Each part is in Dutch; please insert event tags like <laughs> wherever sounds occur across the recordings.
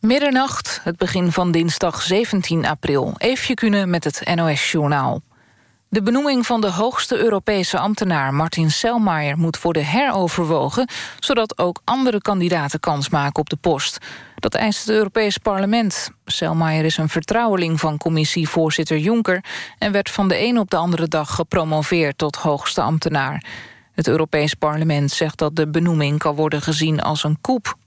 Middernacht, het begin van dinsdag 17 april. Eefje kunnen met het NOS-journaal. De benoeming van de hoogste Europese ambtenaar Martin Selmayr moet worden heroverwogen, zodat ook andere kandidaten kans maken op de post. Dat eist het Europees Parlement. Selmayr is een vertrouweling van commissievoorzitter Juncker en werd van de een op de andere dag gepromoveerd tot hoogste ambtenaar. Het Europees Parlement zegt dat de benoeming kan worden gezien als een coup.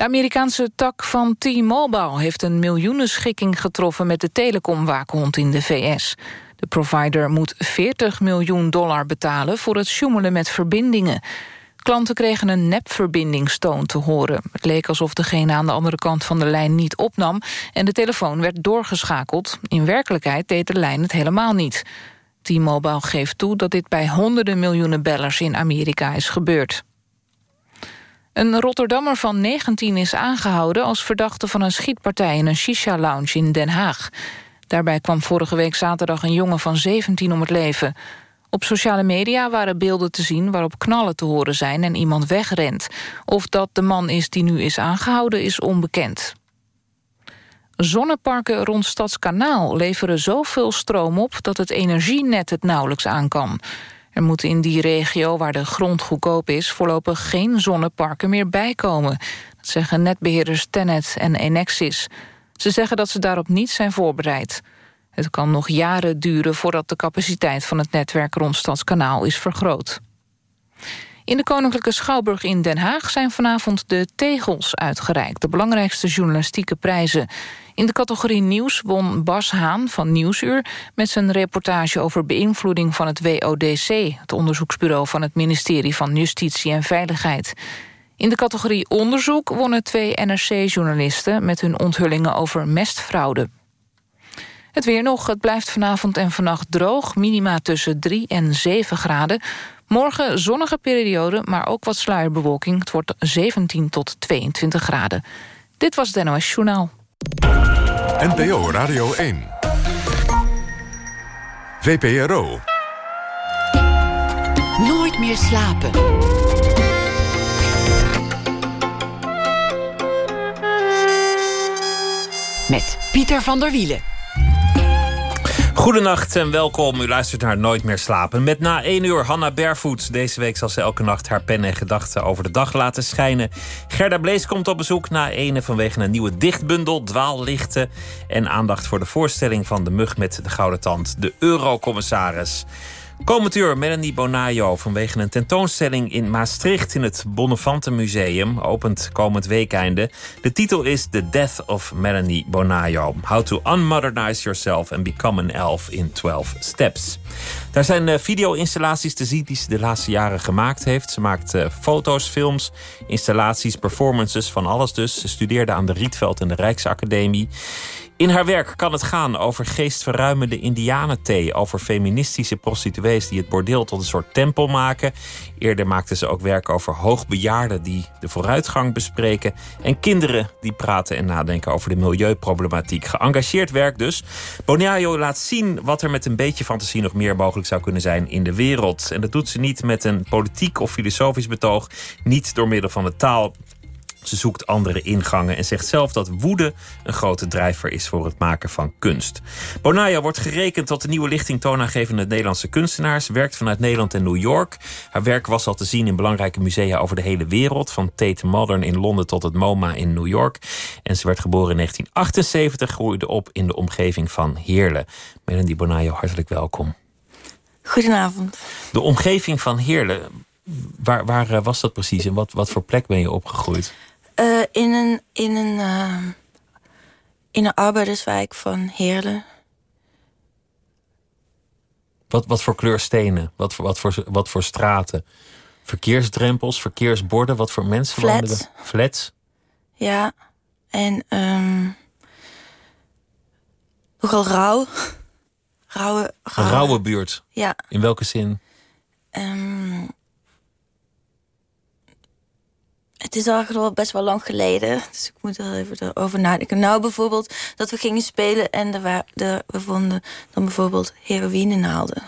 De Amerikaanse tak van T-Mobile heeft een miljoenenschikking getroffen met de telecomwaakhond in de VS. De provider moet 40 miljoen dollar betalen voor het sjoemelen met verbindingen. Klanten kregen een nepverbindingstoon te horen. Het leek alsof degene aan de andere kant van de lijn niet opnam... en de telefoon werd doorgeschakeld. In werkelijkheid deed de lijn het helemaal niet. T-Mobile geeft toe dat dit bij honderden miljoenen bellers in Amerika is gebeurd. Een Rotterdammer van 19 is aangehouden als verdachte van een schietpartij in een shisha-lounge in Den Haag. Daarbij kwam vorige week zaterdag een jongen van 17 om het leven. Op sociale media waren beelden te zien waarop knallen te horen zijn en iemand wegrent. Of dat de man is die nu is aangehouden is onbekend. Zonneparken rond Stadskanaal leveren zoveel stroom op... dat het energienet het nauwelijks aan kan. Er moeten in die regio, waar de grond goedkoop is... voorlopig geen zonneparken meer bijkomen. Dat zeggen netbeheerders Tenet en Enexis. Ze zeggen dat ze daarop niet zijn voorbereid. Het kan nog jaren duren voordat de capaciteit van het netwerk rond Stadskanaal is vergroot. In de Koninklijke Schouwburg in Den Haag zijn vanavond de tegels uitgereikt, de belangrijkste journalistieke prijzen. In de categorie nieuws won Bas Haan van Nieuwsuur... met zijn reportage over beïnvloeding van het WODC... het onderzoeksbureau van het ministerie van Justitie en Veiligheid. In de categorie onderzoek wonnen twee NRC-journalisten... met hun onthullingen over mestfraude. Het weer nog, het blijft vanavond en vannacht droog... minima tussen 3 en 7 graden. Morgen zonnige periode, maar ook wat sluierbewolking. Het wordt 17 tot 22 graden. Dit was het NOS Journaal. NPO Radio 1. VPRO. Nooit meer slapen. Met Pieter van der Wielen. Goedenacht en welkom. U luistert naar Nooit meer slapen. Met na één uur Hanna Barefoot. Deze week zal ze elke nacht haar pen en gedachten over de dag laten schijnen. Gerda Blees komt op bezoek na ene vanwege een nieuwe dichtbundel, Dwaallichten. En aandacht voor de voorstelling van de mug met de gouden tand, de Eurocommissaris. Komend uur Melanie Bonajo vanwege een tentoonstelling in Maastricht in het Bonnefante Museum. Opent komend weekeinde. De titel is The Death of Melanie Bonajo. How to unmodernize yourself and become an elf in 12 steps. Daar zijn uh, video-installaties te zien die ze de laatste jaren gemaakt heeft. Ze maakt uh, foto's, films, installaties, performances, van alles dus. Ze studeerde aan de Rietveld en de Rijksacademie. In haar werk kan het gaan over geestverruimende indianenthee, over feministische prostituees die het bordeel tot een soort tempel maken. Eerder maakte ze ook werk over hoogbejaarden die de vooruitgang bespreken en kinderen die praten en nadenken over de milieuproblematiek. Geëngageerd werk dus. Bonaio laat zien wat er met een beetje fantasie nog meer mogelijk zou kunnen zijn in de wereld. En dat doet ze niet met een politiek of filosofisch betoog, niet door middel van de taal ze zoekt andere ingangen en zegt zelf dat woede een grote drijver is voor het maken van kunst. Bonaya wordt gerekend tot de nieuwe lichting toonaangevende Nederlandse kunstenaars. Werkt vanuit Nederland en New York. Haar werk was al te zien in belangrijke musea over de hele wereld. Van Tate Modern in Londen tot het MoMA in New York. En ze werd geboren in 1978, groeide op in de omgeving van Heerlen. Melanie Bonaya, hartelijk welkom. Goedenavond. De omgeving van Heerlen, waar, waar eh, was dat precies? En wat, wat voor plek ben je opgegroeid? In een, in een, uh, in een arbeiderswijk van Heerlen. Wat, wat voor kleur stenen? Wat voor, wat, voor, wat voor straten? Verkeersdrempels, verkeersborden? Wat voor mensen Flats. Flats? Ja, en um, nogal rauw. Rauwe, Een rauwe buurt? Ja. In welke zin? Um, het is al wel best wel lang geleden. Dus ik moet er even over nadenken. Nou, bijvoorbeeld dat we gingen spelen en de, we vonden dan bijvoorbeeld heroïnenaalden.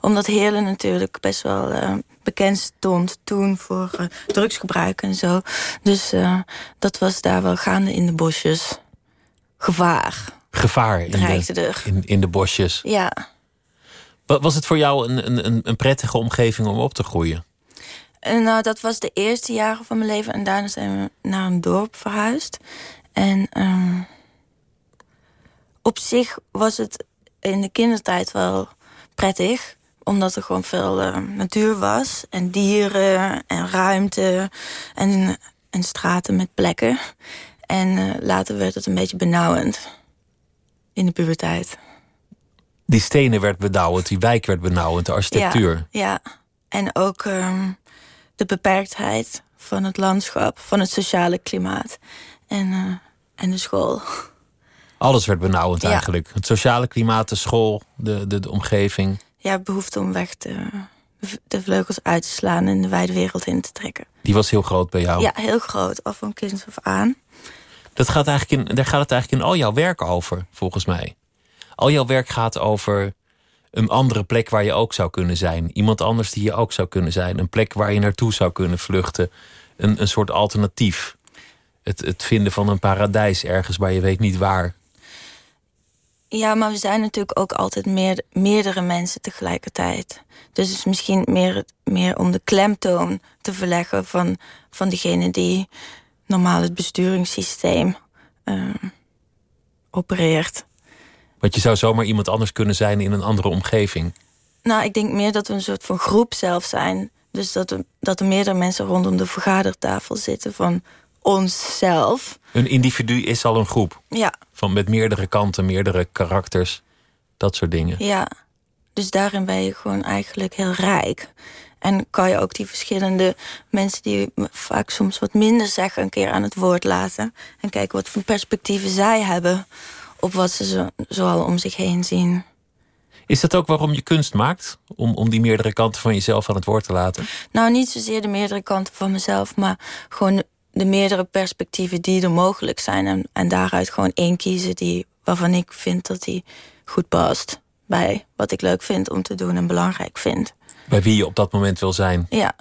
omdat Heerlen natuurlijk best wel uh, bekend stond toen voor uh, drugsgebruik en zo. Dus uh, dat was daar wel gaande in de bosjes. Gevaar. Gevaar in de, in, in de bosjes. Ja. Was het voor jou een, een, een prettige omgeving om op te groeien? En, nou, dat was de eerste jaren van mijn leven. En daarna zijn we naar een dorp verhuisd. En um, op zich was het in de kindertijd wel prettig. Omdat er gewoon veel uh, natuur was. En dieren en ruimte. En, en straten met plekken. En uh, later werd het een beetje benauwend. In de puberteit. Die stenen werd benauwend, die wijk werd benauwend, de architectuur. Ja, ja. en ook um, de beperktheid van het landschap, van het sociale klimaat en, uh, en de school. Alles werd benauwend ja. eigenlijk. Het sociale klimaat, de school, de, de, de omgeving. Ja, behoefte om weg te, de vleugels uit te slaan en de wijde wereld in te trekken. Die was heel groot bij jou? Ja, heel groot, al van kinds af aan. Dat gaat eigenlijk in, daar gaat het eigenlijk in al jouw werk over, volgens mij. Al jouw werk gaat over een andere plek waar je ook zou kunnen zijn. Iemand anders die je ook zou kunnen zijn. Een plek waar je naartoe zou kunnen vluchten. Een, een soort alternatief. Het, het vinden van een paradijs ergens waar je weet niet waar. Ja, maar we zijn natuurlijk ook altijd meer, meerdere mensen tegelijkertijd. Dus het is misschien meer, meer om de klemtoon te verleggen van, van degene die normaal het besturingssysteem uh, opereert. Want je zou zomaar iemand anders kunnen zijn in een andere omgeving. Nou, ik denk meer dat we een soort van groep zelf zijn. Dus dat er, dat er meerdere mensen rondom de vergadertafel zitten van onszelf. Een individu is al een groep. Ja. Van met meerdere kanten, meerdere karakters, dat soort dingen. Ja. Dus daarin ben je gewoon eigenlijk heel rijk. En kan je ook die verschillende mensen die vaak soms wat minder zeggen... een keer aan het woord laten. En kijken wat voor perspectieven zij hebben op wat ze zo, zoal om zich heen zien. Is dat ook waarom je kunst maakt? Om, om die meerdere kanten van jezelf aan het woord te laten? Nou, niet zozeer de meerdere kanten van mezelf... maar gewoon de meerdere perspectieven die er mogelijk zijn. En, en daaruit gewoon één kiezen die, waarvan ik vind dat die goed past... bij wat ik leuk vind om te doen en belangrijk vind. Bij wie je op dat moment wil zijn? Ja.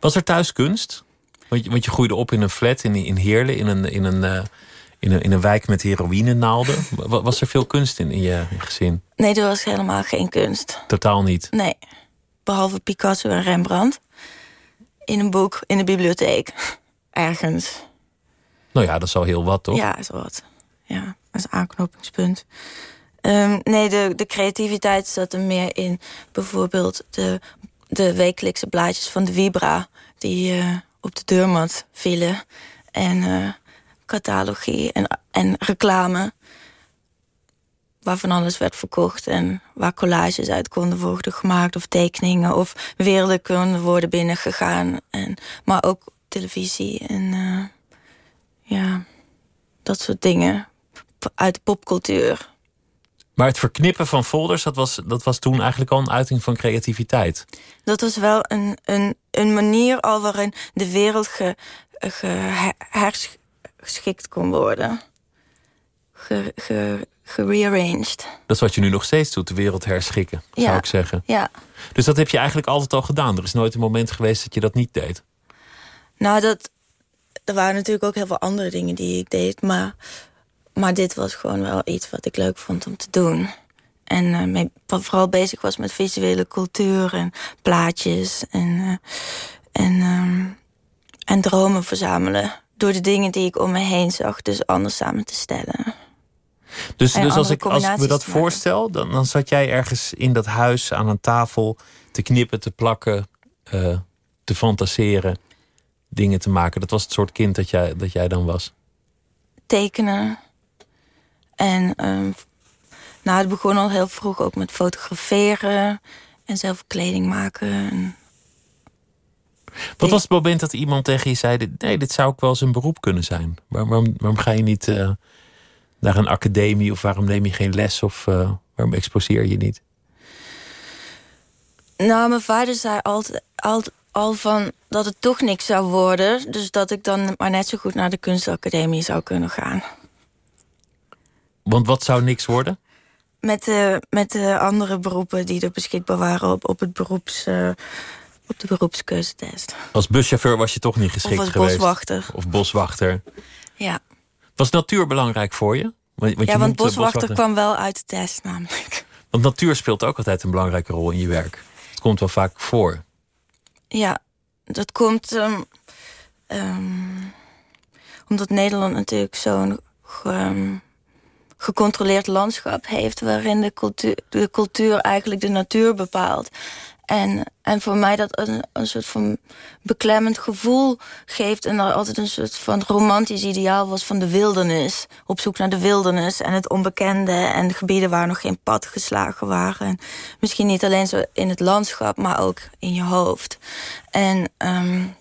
Was er thuis kunst? Want je, want je groeide op in een flat in, in Heerlen... in een, in een uh, in een, in een wijk met heroïnenaalden. Was er veel kunst in, in je gezin? Nee, er was helemaal geen kunst. Totaal niet? Nee. Behalve Picasso en Rembrandt. In een boek, in de bibliotheek. Ergens. Nou ja, dat is al heel wat, toch? Ja, dat is wat. Ja, dat is een aanknopingspunt. Um, nee, de, de creativiteit zat er meer in bijvoorbeeld de, de wekelijkse blaadjes van de Vibra... die uh, op de deurmat vielen. En... Uh, catalogie en, en reclame. Waar van alles werd verkocht en waar collages uit konden worden gemaakt, of tekeningen, of werelden konden worden binnengegaan. En, maar ook televisie en uh, ja, dat soort dingen uit de popcultuur. Maar het verknippen van folders, dat was, dat was toen eigenlijk al een uiting van creativiteit. Dat was wel een, een, een manier al waarin de wereld ge, ge, geschikt kon worden. Ge, ge, gerearranged. Dat is wat je nu nog steeds doet, de wereld herschikken, zou ik zeggen. Ja. Dus dat heb je eigenlijk altijd al gedaan. Er is nooit een moment geweest dat je dat niet deed. Nou, dat, er waren natuurlijk ook heel veel andere dingen die ik deed. Maar, maar dit was gewoon wel iets wat ik leuk vond om te doen. En uh, mee, vooral bezig was met visuele cultuur en plaatjes en, uh, en, um, en dromen verzamelen door de dingen die ik om me heen zag, dus anders samen te stellen. Dus, dus als, ik, als ik me dat voorstel, dan, dan zat jij ergens in dat huis aan een tafel te knippen, te plakken, uh, te fantaseren, dingen te maken. Dat was het soort kind dat jij, dat jij dan was. Tekenen. En um, nou, het begon al heel vroeg ook met fotograferen en zelf kleding maken. En wat was het moment dat iemand tegen je zei: nee, dit zou ook wel eens een beroep kunnen zijn? Waarom, waarom ga je niet uh, naar een academie of waarom neem je geen les of uh, waarom exposeer je niet? Nou, mijn vader zei altijd, al, al van dat het toch niks zou worden. Dus dat ik dan maar net zo goed naar de kunstacademie zou kunnen gaan. Want wat zou niks worden? met, de, met de andere beroepen die er beschikbaar waren op, op, het beroeps, uh, op de beroepskeuzetest. Als buschauffeur was je toch niet geschikt of als geweest? boswachter. Of boswachter. Ja. Was natuur belangrijk voor je? Want, want ja, want boswachter, boswachter kwam wel uit de test namelijk. <laughs> Want natuur speelt ook altijd een belangrijke rol in je werk. Het komt wel vaak voor. Ja, dat komt um, um, omdat Nederland natuurlijk zo'n um, gecontroleerd landschap heeft... waarin de cultuur, de cultuur eigenlijk de natuur bepaalt. En, en voor mij dat een, een soort van beklemmend gevoel geeft... en er altijd een soort van romantisch ideaal was van de wildernis. Op zoek naar de wildernis en het onbekende... en de gebieden waar nog geen pad geslagen waren. En misschien niet alleen zo in het landschap, maar ook in je hoofd. En... Um,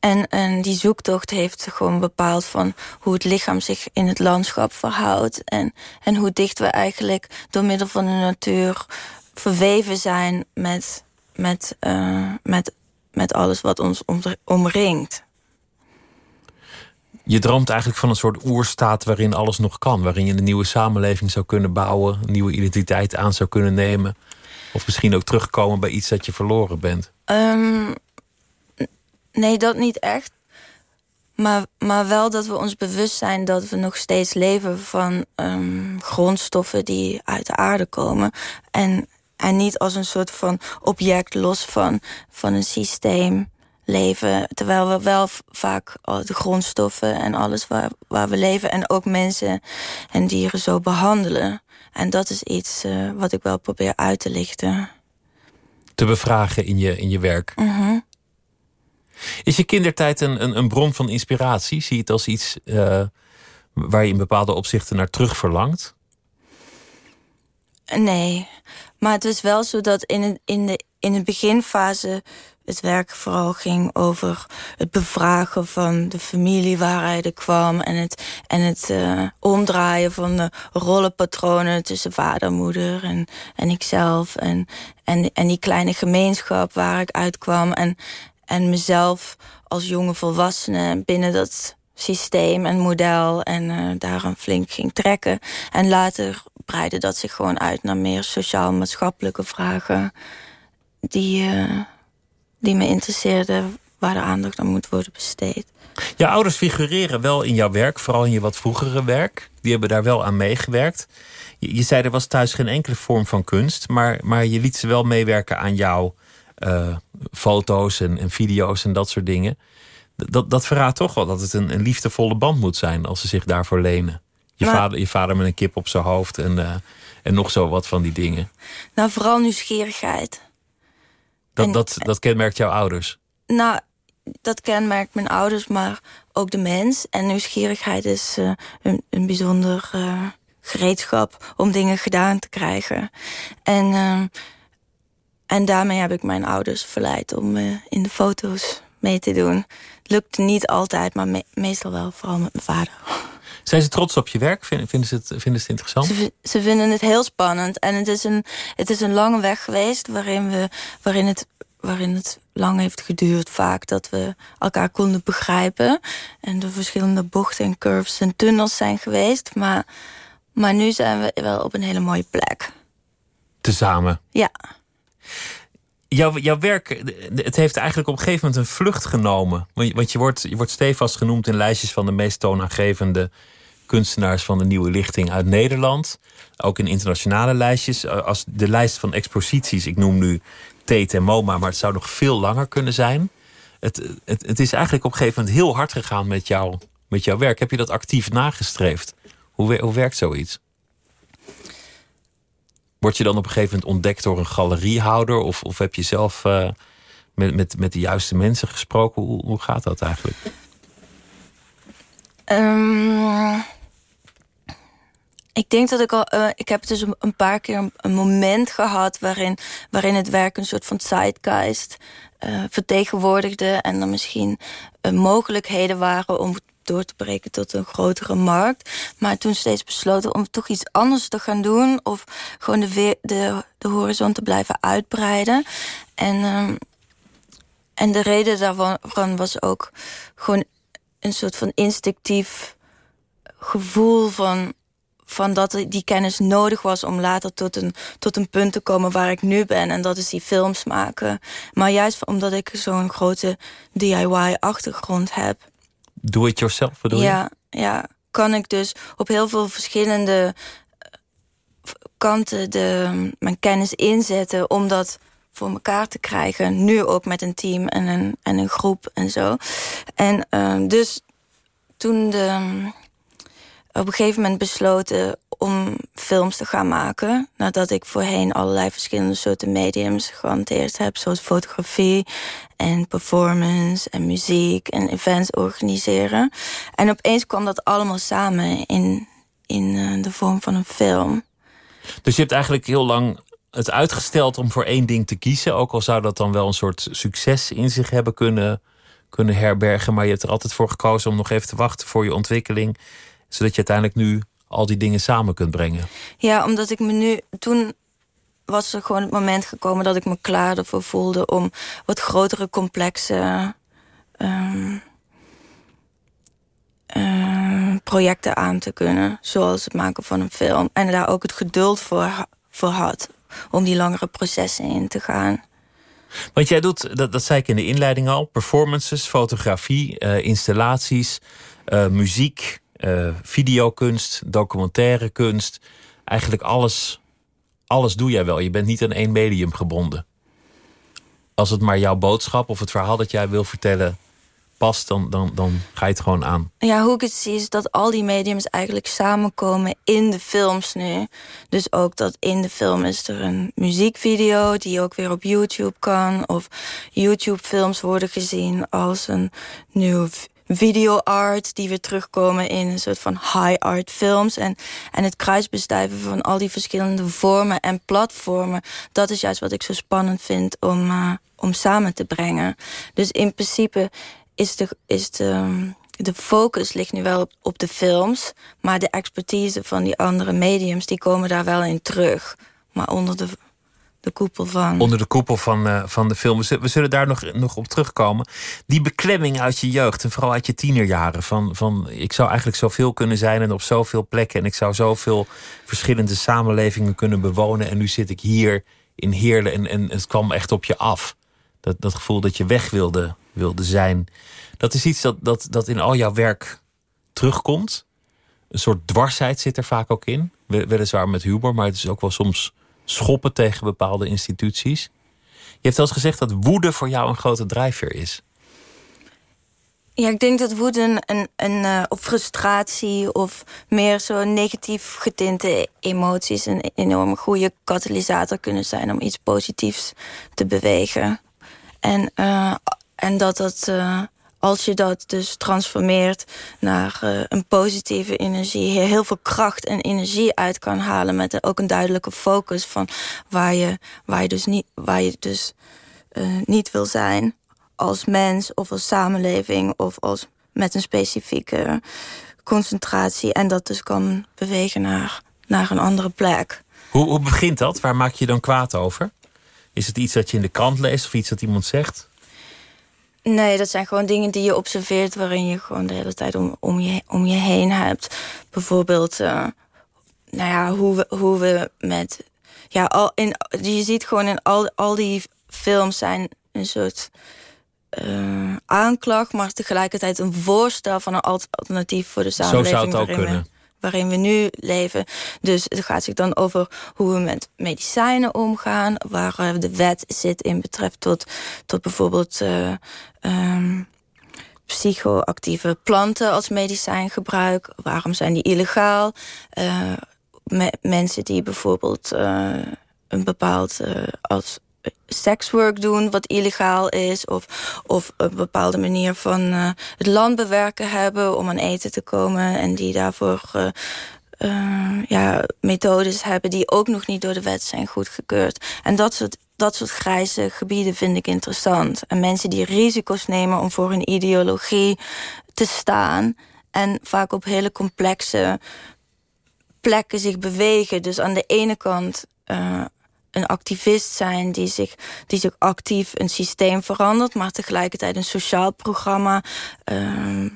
en, en die zoektocht heeft gewoon bepaald van hoe het lichaam zich in het landschap verhoudt. En, en hoe dicht we eigenlijk door middel van de natuur verweven zijn met, met, uh, met, met alles wat ons omringt. Je droomt eigenlijk van een soort oerstaat waarin alles nog kan. Waarin je een nieuwe samenleving zou kunnen bouwen. Een nieuwe identiteit aan zou kunnen nemen. Of misschien ook terugkomen bij iets dat je verloren bent. Um, Nee, dat niet echt. Maar, maar wel dat we ons bewust zijn dat we nog steeds leven van um, grondstoffen die uit de aarde komen. En, en niet als een soort van object los van, van een systeem leven. Terwijl we wel vaak al de grondstoffen en alles waar, waar we leven... en ook mensen en dieren zo behandelen. En dat is iets uh, wat ik wel probeer uit te lichten. Te bevragen in je, in je werk. Mm is je kindertijd een, een, een, bron van inspiratie? Zie je het als iets uh, waar je in bepaalde opzichten naar terug verlangt? Nee, maar het is wel zo dat in, het, in, de, in de beginfase het werk vooral ging over het bevragen van de familie waaruit ik kwam... en het, en het uh, omdraaien van de rollenpatronen tussen vader, moeder en, en ikzelf... En, en, en die kleine gemeenschap waar ik uitkwam. En, en mezelf als jonge volwassene binnen dat systeem en model... en uh, daar een flink ging trekken. En later breidde dat zich gewoon uit naar meer sociaal-maatschappelijke vragen... die, uh, die me interesseerden, waar de aandacht aan moet worden besteed. Je ouders figureren wel in jouw werk, vooral in je wat vroegere werk. Die hebben daar wel aan meegewerkt. Je, zei er was thuis geen enkele vorm van kunst... maar, maar je liet ze wel meewerken aan jouw uh, foto's en, en, video's en dat soort dingen. Dat, dat verraadt toch wel dat het een, een liefdevolle band moet zijn als ze zich daarvoor lenen. Je, vader, je vader met een kip op zijn hoofd en, uh, en nog zo wat van die dingen. Nou, vooral nieuwsgierigheid. Dat, en, dat, dat kenmerkt jouw ouders? Nou, dat kenmerkt mijn ouders, maar ook de mens. En nieuwsgierigheid is uh, een, een bijzonder uh, gereedschap om dingen gedaan te krijgen. En uh, en daarmee heb ik mijn ouders verleid om in de foto's mee te doen. Lukte niet altijd, maar me meestal wel, vooral met mijn vader. Zijn ze trots op je werk? Vinden, vinden, ze, het, vinden ze het interessant? Ze, ze, vinden het heel spannend. En het is een, het is een lange weg geweest waarin, we, waarin, het, waarin het lang heeft geduurd vaak dat we elkaar konden begrijpen. En er verschillende bochten en curves en tunnels zijn geweest. Maar, maar nu zijn we wel op een hele mooie plek. Tezamen? Ja. Jouw, jouw werk, het heeft eigenlijk op een gegeven moment een vlucht genomen. Want je wordt, je wordt stevast genoemd in lijstjes van de meest toonaangevende kunstenaars van de nieuwe lichting uit Nederland. Ook in internationale lijstjes. Als de lijst van exposities, ik noem nu Tate en MoMA, maar het zou nog veel langer kunnen zijn. Het, het, het is eigenlijk op een gegeven moment heel hard gegaan met, met jouw werk. Heb je dat actief nagestreefd? Hoe, hoe werkt zoiets? Word je dan op een gegeven moment ontdekt door een galeriehouder? Of, of heb je zelf uh, met, met, met de juiste mensen gesproken? Hoe, hoe gaat dat eigenlijk? Um, ik denk dat ik al... Uh, ik heb dus een, paar keer een, moment gehad... Waarin, waarin het werk een soort van zeitgeist uh, vertegenwoordigde... en er misschien mogelijkheden waren om door te breken tot een grotere markt. Maar toen steeds besloten om toch iets anders te gaan doen... of gewoon de, de, de horizon te blijven uitbreiden. En, um, en de reden daarvan was ook gewoon een soort van instinctief gevoel van van dat die kennis nodig was om later tot een, tot een punt te komen waar ik nu ben. En dat is die films maken. Maar juist omdat ik zo'n grote DIY-achtergrond heb. Do it yourself bedoel ja, je? Ja, kan ik dus op heel veel verschillende eh, kanten de, mijn kennis inzetten om dat voor elkaar te krijgen. Nu ook met een team en een, en een groep en zo. En uh, dus toen de, op een gegeven moment besloten om films te gaan maken. Nadat ik voorheen allerlei verschillende soorten mediums gehanteerd heb. Zoals fotografie en performance en muziek en events organiseren. En opeens kwam dat allemaal samen in, in uh, de vorm van een film. Dus je hebt eigenlijk heel lang het uitgesteld om voor één ding te kiezen. Ook al zou dat dan wel een soort succes in zich hebben kunnen, kunnen herbergen. Maar je hebt er altijd voor gekozen om nog even te wachten voor je ontwikkeling. Zodat je uiteindelijk nu al die dingen samen kunt brengen. Ja, omdat ik me nu. Toen was er gewoon het moment gekomen dat ik me klaar ervoor voelde om wat grotere, complexe. Um, projecten aan te kunnen. Zoals het maken van een film. En daar ook het geduld voor, voor had om die langere processen in te gaan. Want jij doet, dat, dat zei ik in de inleiding al, performances, fotografie, uh, installaties, uh, muziek, uh, videokunst, documentaire kunst. Eigenlijk alles, alles doe jij wel. Je bent niet aan één medium gebonden. Als het maar jouw boodschap of het verhaal dat jij wil vertellen past, dan, dan, dan ga je het gewoon aan. Ja, hoe ik het zie is dat al die mediums eigenlijk samenkomen in de films nu. Dus ook dat in de film is er een muziekvideo die ook weer op YouTube kan. Of YouTube-films worden gezien als een nieuw video art die weer terugkomen in een soort van high art films. En, en het kruisbestuiven van al die verschillende vormen en platformen. Dat is juist wat ik zo spannend vind om, uh, om samen te brengen. Dus in principe is de, is de, de focus ligt nu wel op, op de films. Maar de expertise van die andere mediums, die komen daar wel in terug. Maar onder de, de koepel van. Onder de koepel van, uh, van de film. We zullen daar nog, nog op terugkomen. Die beklemming uit je jeugd en vooral uit je tienerjaren. Van, van ik zou eigenlijk zoveel kunnen zijn en op zoveel plekken. En ik zou zoveel verschillende samenlevingen kunnen bewonen. En nu zit ik hier in Heerlen en, en het kwam echt op je af. Dat, dat gevoel dat je weg wilde wilde zijn. Dat is iets dat, dat, dat in al jouw werk terugkomt. Een soort dwarsheid zit er vaak ook in. Weliswaar met humor, maar het is ook wel soms schoppen tegen bepaalde instituties. Je hebt eens gezegd dat woede voor jou een grote drijfveer is. Ja, ik denk dat woede een, een, of frustratie of meer zo negatief getinte emoties een enorm goede katalysator kunnen zijn om iets positiefs te bewegen. En uh, en dat dat, uh, als je dat dus transformeert naar uh, een positieve energie, je heel veel kracht en energie uit kan halen met ook een duidelijke focus van waar je, waar je dus niet, waar je dus uh, niet wil zijn als mens of als samenleving of als met een specifieke concentratie en dat dus kan bewegen naar, naar een andere plek. Hoe, hoe begint dat? Waar maak je dan kwaad over? Is het iets dat je in de krant leest of iets dat iemand zegt? Nee, dat zijn gewoon dingen die je observeert... waarin je gewoon de hele tijd om, om, je, om je heen hebt. Bijvoorbeeld, uh, nou ja, hoe we, hoe we met... Ja, al in, je ziet gewoon in al, al die films zijn een soort uh, aanklacht... maar tegelijkertijd een voorstel van een alternatief voor de samenleving. Zo zou het ook kunnen waarin we nu leven. Dus het gaat zich dan over hoe we met medicijnen omgaan... waar uh, de wet zit in betreft tot, tot bijvoorbeeld... Uh, um, psychoactieve planten als medicijngebruik. Waarom zijn die illegaal? Me mensen die bijvoorbeeld een bepaald als sekswork doen wat illegaal is... of, of een bepaalde manier van uh, het land bewerken hebben om aan eten te komen... en die daarvoor uh, uh, ja, methodes hebben die ook nog niet door de wet zijn goedgekeurd. En dat soort, dat soort grijze gebieden vind ik interessant. En mensen die risico's nemen om voor een ideologie te staan... en vaak op hele complexe plekken zich bewegen. Dus aan de ene kant een activist zijn die zich, die zich actief een systeem verandert, maar tegelijkertijd een sociaal programma uh,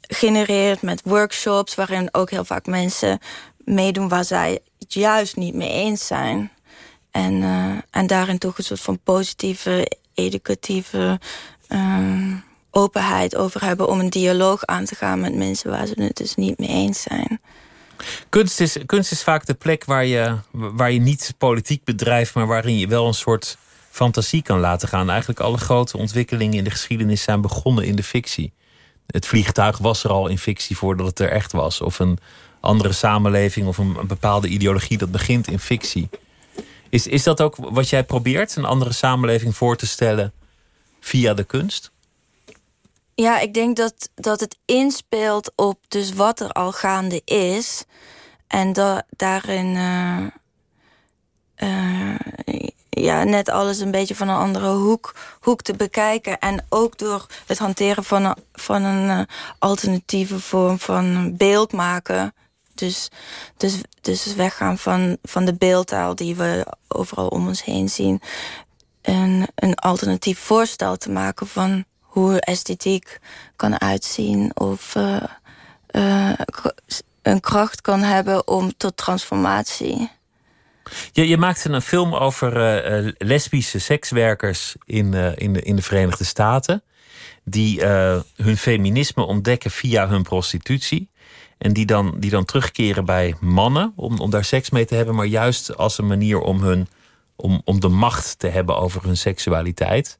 genereert met workshops... waarin ook heel vaak mensen meedoen waar zij het juist niet mee eens zijn. En, uh, en daarin toch een soort van positieve, educatieve uh, openheid over hebben... om een dialoog aan te gaan met mensen waar ze het dus niet mee eens zijn. Kunst is, kunst is vaak de plek waar je, waar je niet politiek bedrijft... maar waarin je wel een soort fantasie kan laten gaan. Eigenlijk alle grote ontwikkelingen in de geschiedenis zijn begonnen in de fictie. Het vliegtuig was er al in fictie voordat het er echt was. Of een andere samenleving of een, een bepaalde ideologie dat begint in fictie. Is, is dat ook wat jij probeert, een andere samenleving voor te stellen via de kunst? Ja, ik denk dat, dat het inspeelt op dus wat er al gaande is. En daarin uh, uh, ja, net alles een beetje van een andere hoek, hoek te bekijken. En ook door het hanteren van een, van een uh, alternatieve vorm van beeld maken. Dus, dus, dus weggaan van, van de beeldtaal die we overal om ons heen zien. Een, een alternatief voorstel te maken van hoe esthetiek kan uitzien. Of uh, uh, een kracht kan hebben om tot transformatie. Je, je maakte een film over uh, lesbische sekswerkers in, in, de, in de Verenigde Staten. Die hun feminisme ontdekken via hun prostitutie. En die dan, die dan terugkeren bij mannen om, om daar seks mee te hebben. Maar juist als een manier om, hun, om, om de macht te hebben over hun seksualiteit.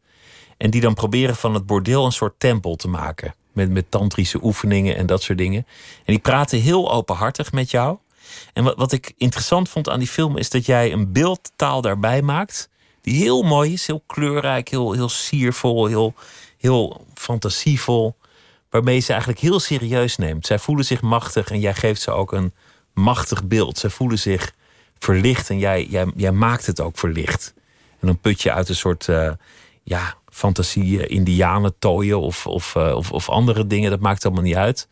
En die dan proberen van het bordeel een soort tempel te maken. Met, met tantrische oefeningen en dat soort dingen. En die praten heel openhartig met jou. En wat, wat ik interessant vond aan die film is dat jij een beeldtaal daarbij maakt. Die heel mooi is, heel kleurrijk, heel, heel siervol, heel, heel fantasievol. Waarmee ze eigenlijk heel serieus neemt. Zij voelen zich machtig en jij geeft ze ook een machtig beeld. Zij voelen zich verlicht en jij, jij, jij maakt het ook verlicht. En dan put je uit een soort uh, ja, fantasie, indianen tooien of, of, uh, of, of, andere dingen. Dat maakt allemaal niet uit.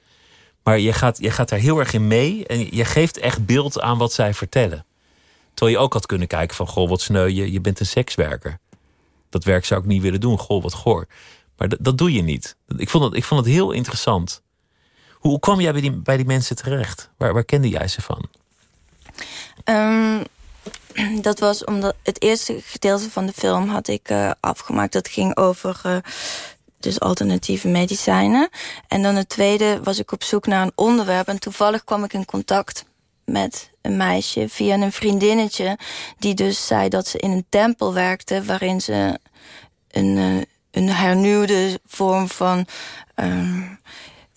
Maar je gaat, je gaat daar heel erg in mee en je geeft echt beeld aan wat zij vertellen. Terwijl je ook had kunnen kijken van, goh, wat sneu je, je bent een sekswerker. Dat werk zou ik niet willen doen, goh, wat goor. Maar dat doe je niet. Ik vond het, ik vond het heel interessant. Hoe, kwam jij bij die, bij die mensen terecht? Waar, waar kende jij ze van? Um, <clears throat> dat was omdat het eerste gedeelte van de film had ik uh, afgemaakt. Dat ging over uh, dus alternatieve medicijnen. En dan het tweede was ik op zoek naar een onderwerp. En toevallig kwam ik in contact met een meisje via een vriendinnetje... die dus zei dat ze in een tempel werkte... waarin ze een, uh, een hernieuwde vorm van... Um,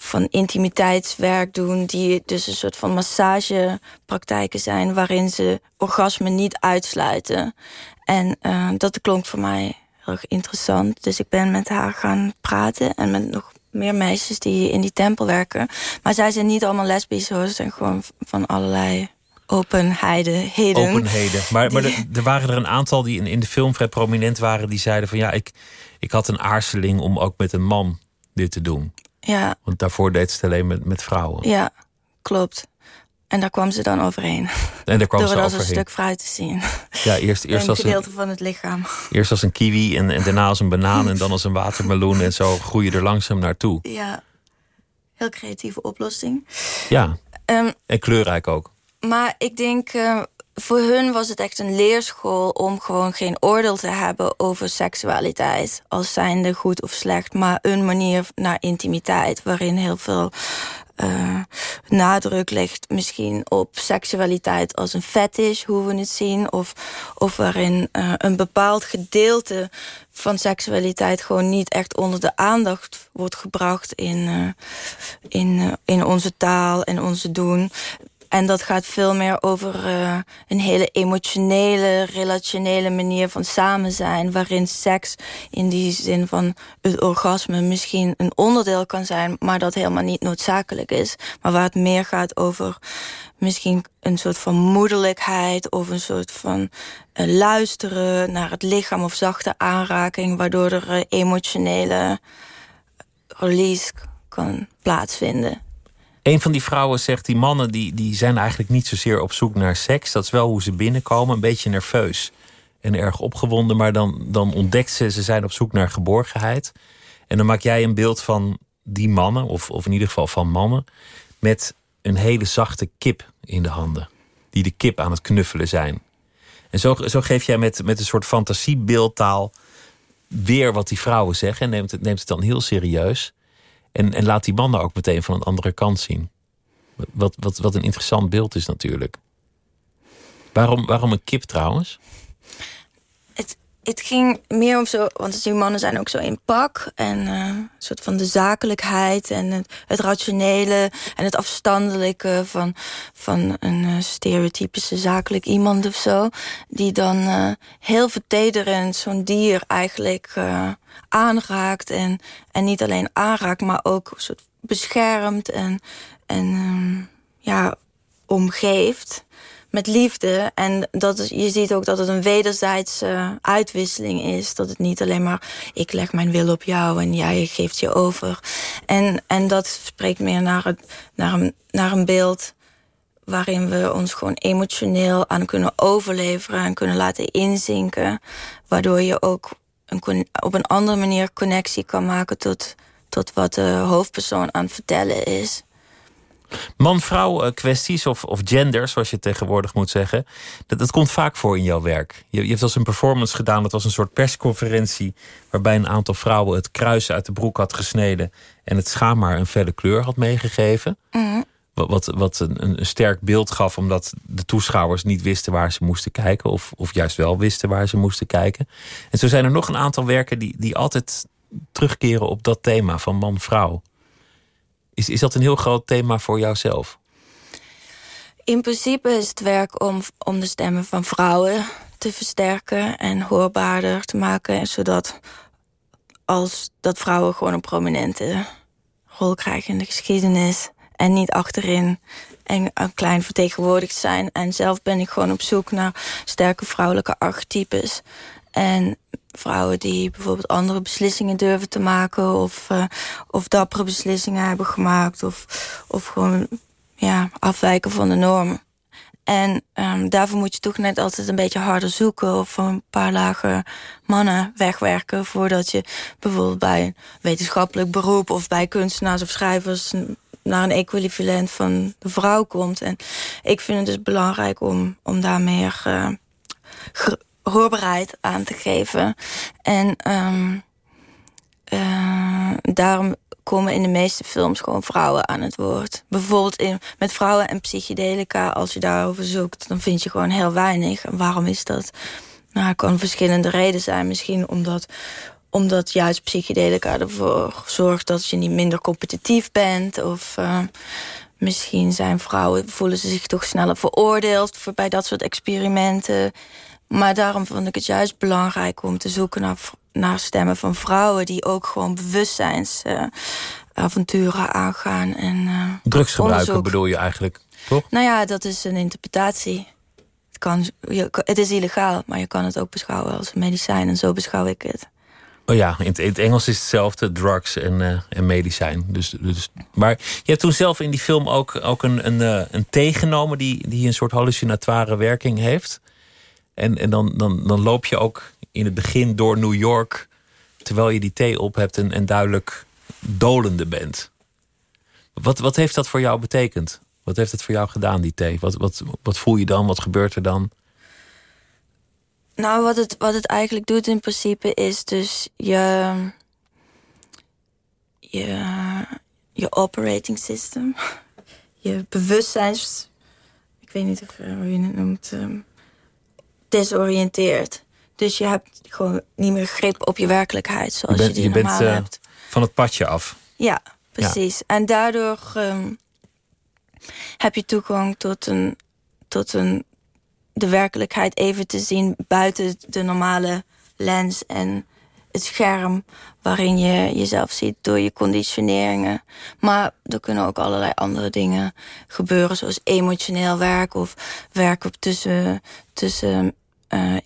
van intimiteitswerk doen... die dus een soort van massagepraktijken zijn... waarin ze orgasme niet uitsluiten. En uh, dat klonk voor mij heel erg interessant. Dus ik ben met haar gaan praten... en met nog meer meisjes die in die tempel werken. Maar zij zijn niet allemaal lesbisch, hoor. Ze zijn gewoon van allerlei openheden. Openheden. Maar, maar er waren er een aantal die in, in de film vrij prominent waren... die zeiden van ja, ik, ik had een aarzeling om ook met een man dit te doen. Ja. Want daarvoor deed ze het alleen met, met vrouwen. Ja, klopt. En daar kwam ze dan overheen. En daar kwam Door ze het als overheen. een stuk fruit te zien. Ja, eerst, eerst een als gedeelte een, van het lichaam. eerst als een kiwi en, en daarna als een banaan en dan als een watermeloen. En zo groei je er langzaam naartoe. Ja, heel creatieve oplossing. Ja, um, en kleurrijk ook. Maar ik denk, uh, voor hun was het echt een leerschool... om gewoon geen oordeel te hebben over seksualiteit... als zijnde goed of slecht, maar een manier naar intimiteit... waarin heel veel uh, nadruk ligt misschien op seksualiteit als een fetish, hoe we het zien. Of, of waarin uh, een bepaald gedeelte van seksualiteit gewoon niet echt onder de aandacht wordt gebracht in, uh, in, in onze taal en onze doen. En dat gaat veel meer over uh, een hele emotionele, relationele manier van samen zijn. Waarin seks in die zin van het orgasme misschien een onderdeel kan zijn. Maar dat helemaal niet noodzakelijk is. Maar waar het meer gaat over misschien een soort van moederlijkheid. Of een soort van uh, luisteren naar het lichaam of zachte aanraking. Waardoor er uh, emotionele release kan plaatsvinden. Een van die vrouwen zegt, die mannen die, die zijn eigenlijk niet zozeer op zoek naar seks. Dat is wel hoe ze binnenkomen, een beetje nerveus en erg opgewonden. Maar dan, dan ontdekt ze, ze zijn op zoek naar geborgenheid. En dan maak jij een beeld van die mannen, of, of in ieder geval van mannen, met een hele zachte kip in de handen. Die de kip aan het knuffelen zijn. En zo, zo geef jij met, met een soort fantasiebeeldtaal weer wat die vrouwen zeggen. En neemt het, neemt het dan heel serieus. En, en laat die mannen ook meteen van een andere kant zien. Wat, wat, wat een interessant beeld is natuurlijk. Waarom, waarom een kip trouwens? Het ging meer om zo, want die mannen zijn ook zo in pak. En uh, een soort van de zakelijkheid en het, rationele en het afstandelijke van, van een uh, stereotypische zakelijk iemand of zo. Die dan uh, heel vertederend zo'n dier eigenlijk aanraakt. En, en niet alleen aanraakt, maar ook soort beschermt en, en um, ja, omgeeft met liefde. En dat je ziet ook dat het een wederzijdse uitwisseling is. Dat het niet alleen maar ik leg mijn wil op jou en jij geeft je over. En, en dat spreekt meer naar, het, naar, een, naar een beeld waarin we ons gewoon emotioneel aan kunnen overleveren en kunnen laten inzinken. Waardoor je ook een, op een andere manier connectie kan maken tot, tot wat de hoofdpersoon aan het vertellen is. Man-vrouw eh, kwesties of, of gender, zoals je tegenwoordig moet zeggen. Dat, dat komt vaak voor in jouw werk. Je, je hebt als een performance gedaan. Dat was een soort persconferentie. Waarbij een aantal vrouwen het kruis uit de broek had gesneden. En het schaam maar een felle kleur had meegegeven. Mhm. Wat, wat, wat een, een, sterk beeld gaf, omdat de toeschouwers niet wisten waar ze moesten kijken. Of, of juist wel wisten waar ze moesten kijken. En zo zijn er nog een aantal werken die, die altijd terugkeren op dat thema van man-vrouw. Is, is dat een heel groot thema voor jouzelf? In principe is het werk om, om de stemmen van vrouwen te versterken en hoorbaarder te maken. Zodat als dat vrouwen gewoon een prominente rol krijgen in de geschiedenis. En niet achterin en klein vertegenwoordigd zijn. En zelf ben ik gewoon op zoek naar sterke vrouwelijke archetypes. En vrouwen die bijvoorbeeld andere beslissingen durven te maken... of, uh, of dappere beslissingen hebben gemaakt... of, of gewoon ja, afwijken van de norm. En um, daarvoor moet je toch net altijd een beetje harder zoeken... of een paar lage mannen wegwerken... voordat je bijvoorbeeld bij een wetenschappelijk beroep... of bij kunstenaars of schrijvers naar een equivalent van de vrouw komt. En ik vind het dus belangrijk om, om daar meer... Uh, hoorbaarheid aan te geven. En um, uh, daarom komen in de meeste films gewoon vrouwen aan het woord. Bijvoorbeeld in, met vrouwen en psychedelica, als je daarover zoekt... dan vind je gewoon heel weinig. En waarom is dat? Nou, er kan verschillende redenen zijn. Misschien omdat, omdat juist psychedelica ervoor zorgt... dat je niet minder competitief bent. Of uh, misschien zijn vrouwen, voelen ze zich toch sneller veroordeeld... Voor, bij dat soort experimenten... Maar daarom vond ik het juist belangrijk om te zoeken naar, naar stemmen van vrouwen... die ook gewoon bewustzijnsavonturen aangaan. En, uh, Drugsgebruiken bedoel je eigenlijk, toch? Nou ja, dat is een interpretatie. Het, kan, je, het is illegaal, maar je kan het ook beschouwen als medicijn. En zo beschouw ik het. Oh ja, in het, in het Engels is hetzelfde, drugs en, uh, en medicijn. Dus, dus, maar je hebt toen zelf in die film ook, ook een, een, uh, een thee genomen... Die, die een soort hallucinatoire werking heeft... En, en dan, dan, dan loop je ook in het begin door New York... terwijl je die thee op hebt en, en duidelijk dolende bent. Wat, wat heeft dat voor jou betekend? Wat heeft het voor jou gedaan, die thee? Wat, wat, wat voel je dan? Wat gebeurt er dan? Nou, wat het, wat het eigenlijk doet in principe is dus je... je, je operating system. <laughs> Je bewustzijns... Ik weet niet of, hoe je het noemt... Ehm, desoriënteerd. Dus je hebt gewoon niet meer grip op je werkelijkheid zoals je, die normaal bent, uh, hebt. Van het padje af. Ja, precies. En daardoor um, heb je toegang tot een, tot een de werkelijkheid even te zien buiten de normale lens en het scherm waarin je jezelf ziet door je conditioneringen. Maar er kunnen ook allerlei andere dingen gebeuren, zoals emotioneel werk of werk op tussen, tussen uh,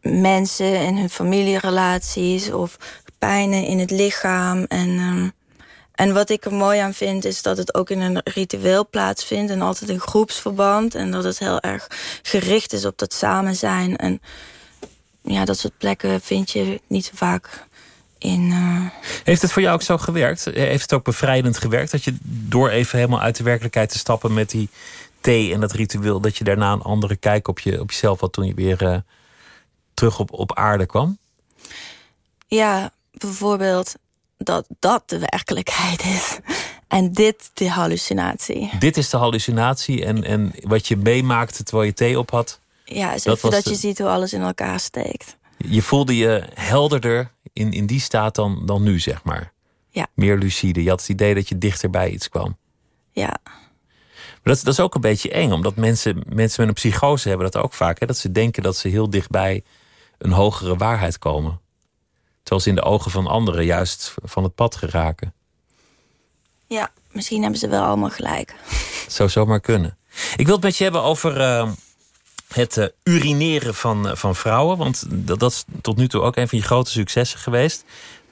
mensen en hun familierelaties of pijnen in het lichaam. En, um, en wat ik er mooi aan vind is dat het ook in een ritueel plaatsvindt en altijd in groepsverband. En dat het heel erg gericht is op dat samen zijn. En ja, dat soort plekken vind je niet zo vaak in. Uh... Heeft het voor jou ook zo gewerkt? Heeft het ook bevrijdend gewerkt? Dat je door even helemaal uit de werkelijkheid te stappen met die thee en dat ritueel, dat je daarna een andere kijk op, je, op jezelf had toen je weer uh, terug op, op aarde kwam? Ja, bijvoorbeeld dat dat de werkelijkheid is. En dit de hallucinatie. Dit is de hallucinatie en, en wat je meemaakte terwijl je thee op had. Ja, dat, dat je ziet hoe alles in elkaar steekt. Je voelde je helderder in, in die staat dan, dan nu, zeg maar. Ja. Meer lucide. Je had het idee dat je dichter bij iets kwam. Ja. Dat, dat is ook een beetje eng, omdat mensen, mensen met een psychose hebben dat ook vaak. Hè, dat ze denken dat ze heel dichtbij een hogere waarheid komen. Terwijl ze in de ogen van anderen juist van het pad geraken. Ja, misschien hebben ze wel allemaal gelijk. <laughs> Zou zomaar kunnen. Ik wil het met je hebben over uh, het uh, urineren van, uh, van vrouwen. Want dat, dat, is tot nu toe ook een van je grote successen geweest.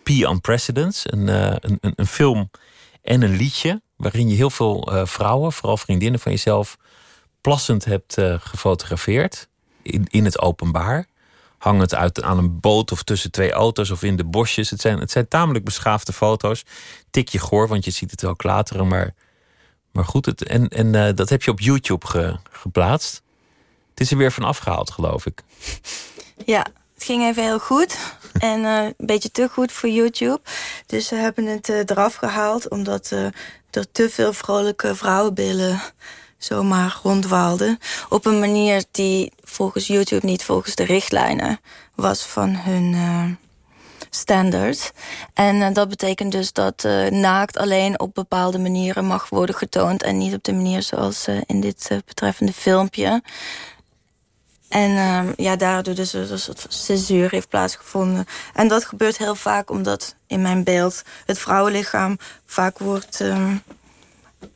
Pee on Precedence. Een, een, een, film en een liedje. Waarin je heel veel vrouwen, vooral vriendinnen van jezelf, plassend hebt gefotografeerd. In, in het openbaar hangend uit, aan een boot of tussen twee auto's of in de bosjes. Het zijn, het zijn tamelijk beschaafde foto's. Tikje goor, want je ziet het wel klateren. Maar, maar goed, het, en, en uh, dat heb je op YouTube ge, geplaatst. Het is er weer van afgehaald, geloof ik. Ja, het ging even heel goed. <laughs> En uh, een beetje te goed voor YouTube. Dus ze hebben het uh, eraf gehaald. Omdat er te veel vrolijke vrouwenbillen zomaar rondwaalden. Op een manier die volgens YouTube niet volgens de richtlijnen was van hun uh, standards. En uh, dat betekent dus dat uh, naakt alleen op bepaalde manieren mag worden getoond... en niet op de manier zoals in dit betreffende filmpje. En ja, daardoor dus een soort censuur heeft plaatsgevonden. En dat gebeurt heel vaak omdat in mijn beeld het vrouwenlichaam vaak wordt... Um,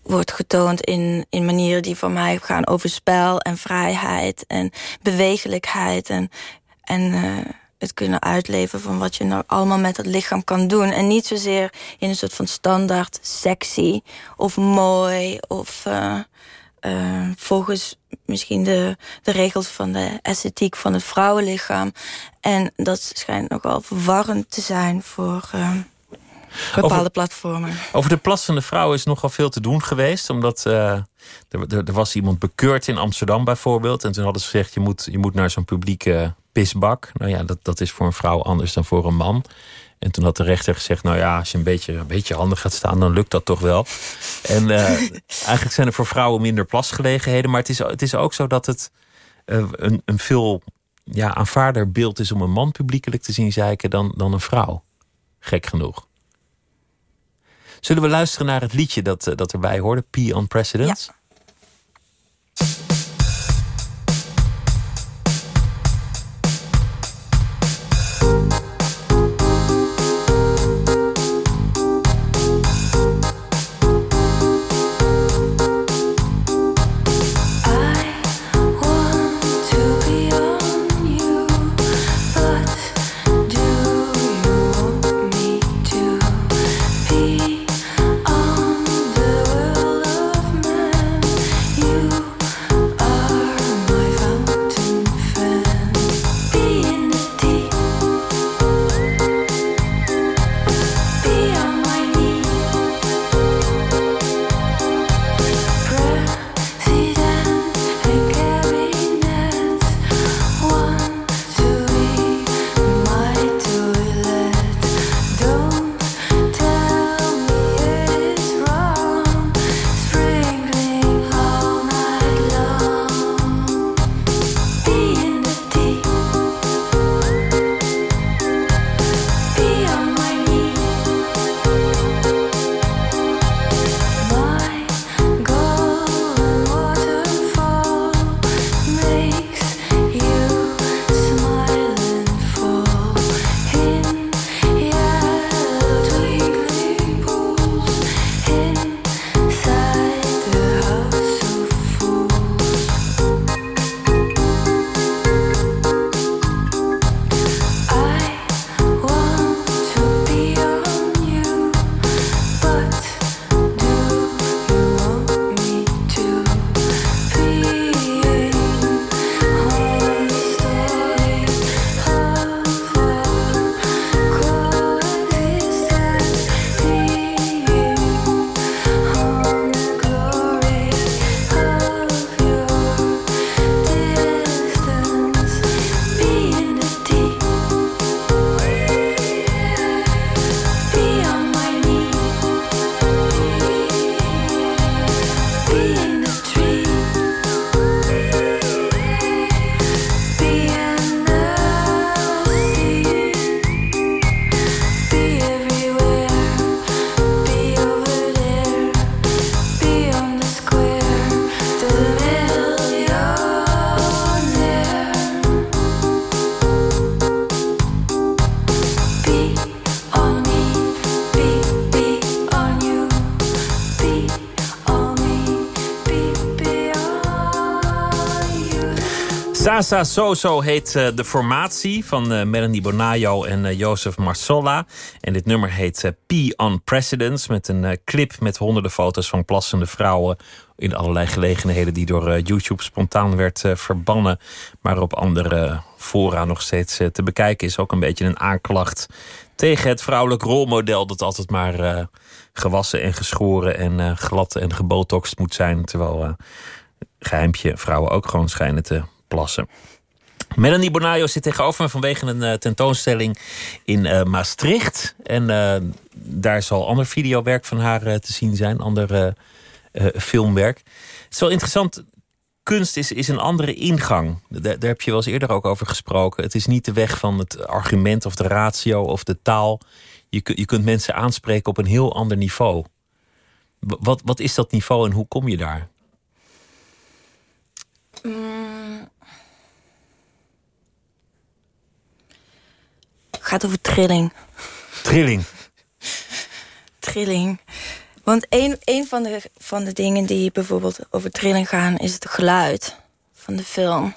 wordt getoond in, in manieren die voor mij gaan over spel en vrijheid en bewegelijkheid en, en uh, het kunnen uitleven van wat je nou allemaal met het lichaam kan doen. En niet zozeer in een soort van standaard sexy of mooi of uh, uh, volgens misschien de, de regels van de esthetiek van het vrouwenlichaam. En dat schijnt nogal verwarrend te zijn voor bepaalde over, platformen. Over de plassende vrouw is nogal veel te doen geweest. Omdat uh, er, er, was iemand bekeurd in Amsterdam bijvoorbeeld. En toen hadden ze gezegd, je moet, je moet naar zo'n publieke pisbak. Nou ja, dat, dat is voor een vrouw anders dan voor een man. En toen had de rechter gezegd, nou ja, als je een beetje, een beetje handig gaat staan, dan lukt dat toch wel. En eh, <laughs> eigenlijk zijn er voor vrouwen minder plasgelegenheden. Maar het is, het is ook zo dat het eh, een, een veel ja, aanvaarder beeld is om een man publiekelijk te zien zeiken dan, dan een vrouw. Gek genoeg. Zullen we luisteren naar het liedje dat, eh, dat erbij hoorde, P on precedent. Ja. Sasa Soso heet uh, de formatie van uh, Melanie Bonajo en uh, Jozef Marsolla. En dit nummer heet P on Precedence. Met een clip met honderden foto's van plassende vrouwen. In allerlei gelegenheden die door YouTube spontaan werd verbannen. Maar op andere fora nog steeds te bekijken is. Ook een beetje een aanklacht tegen het vrouwelijk rolmodel. Dat altijd maar gewassen en geschoren en glad en gebotoxed moet zijn. Terwijl geheimpje vrouwen ook gewoon schijnen te plassen. Melanie Bonajo zit tegenover me vanwege een uh, tentoonstelling in uh, Maastricht. En uh, daar zal ander videowerk van haar te zien zijn, ander filmwerk. Het is wel interessant. Kunst is, is een andere ingang. Daar, daar, heb je wel eens eerder ook over gesproken. Het is niet de weg van het argument of de ratio of de taal. Je, je kunt mensen aanspreken op een heel ander niveau. Wat, wat is dat niveau en hoe kom je daar? Mm. Gaat over trilling. Trilling? trilling. Want een, een van, de, van de dingen die bijvoorbeeld over trilling gaan... is het geluid van de film.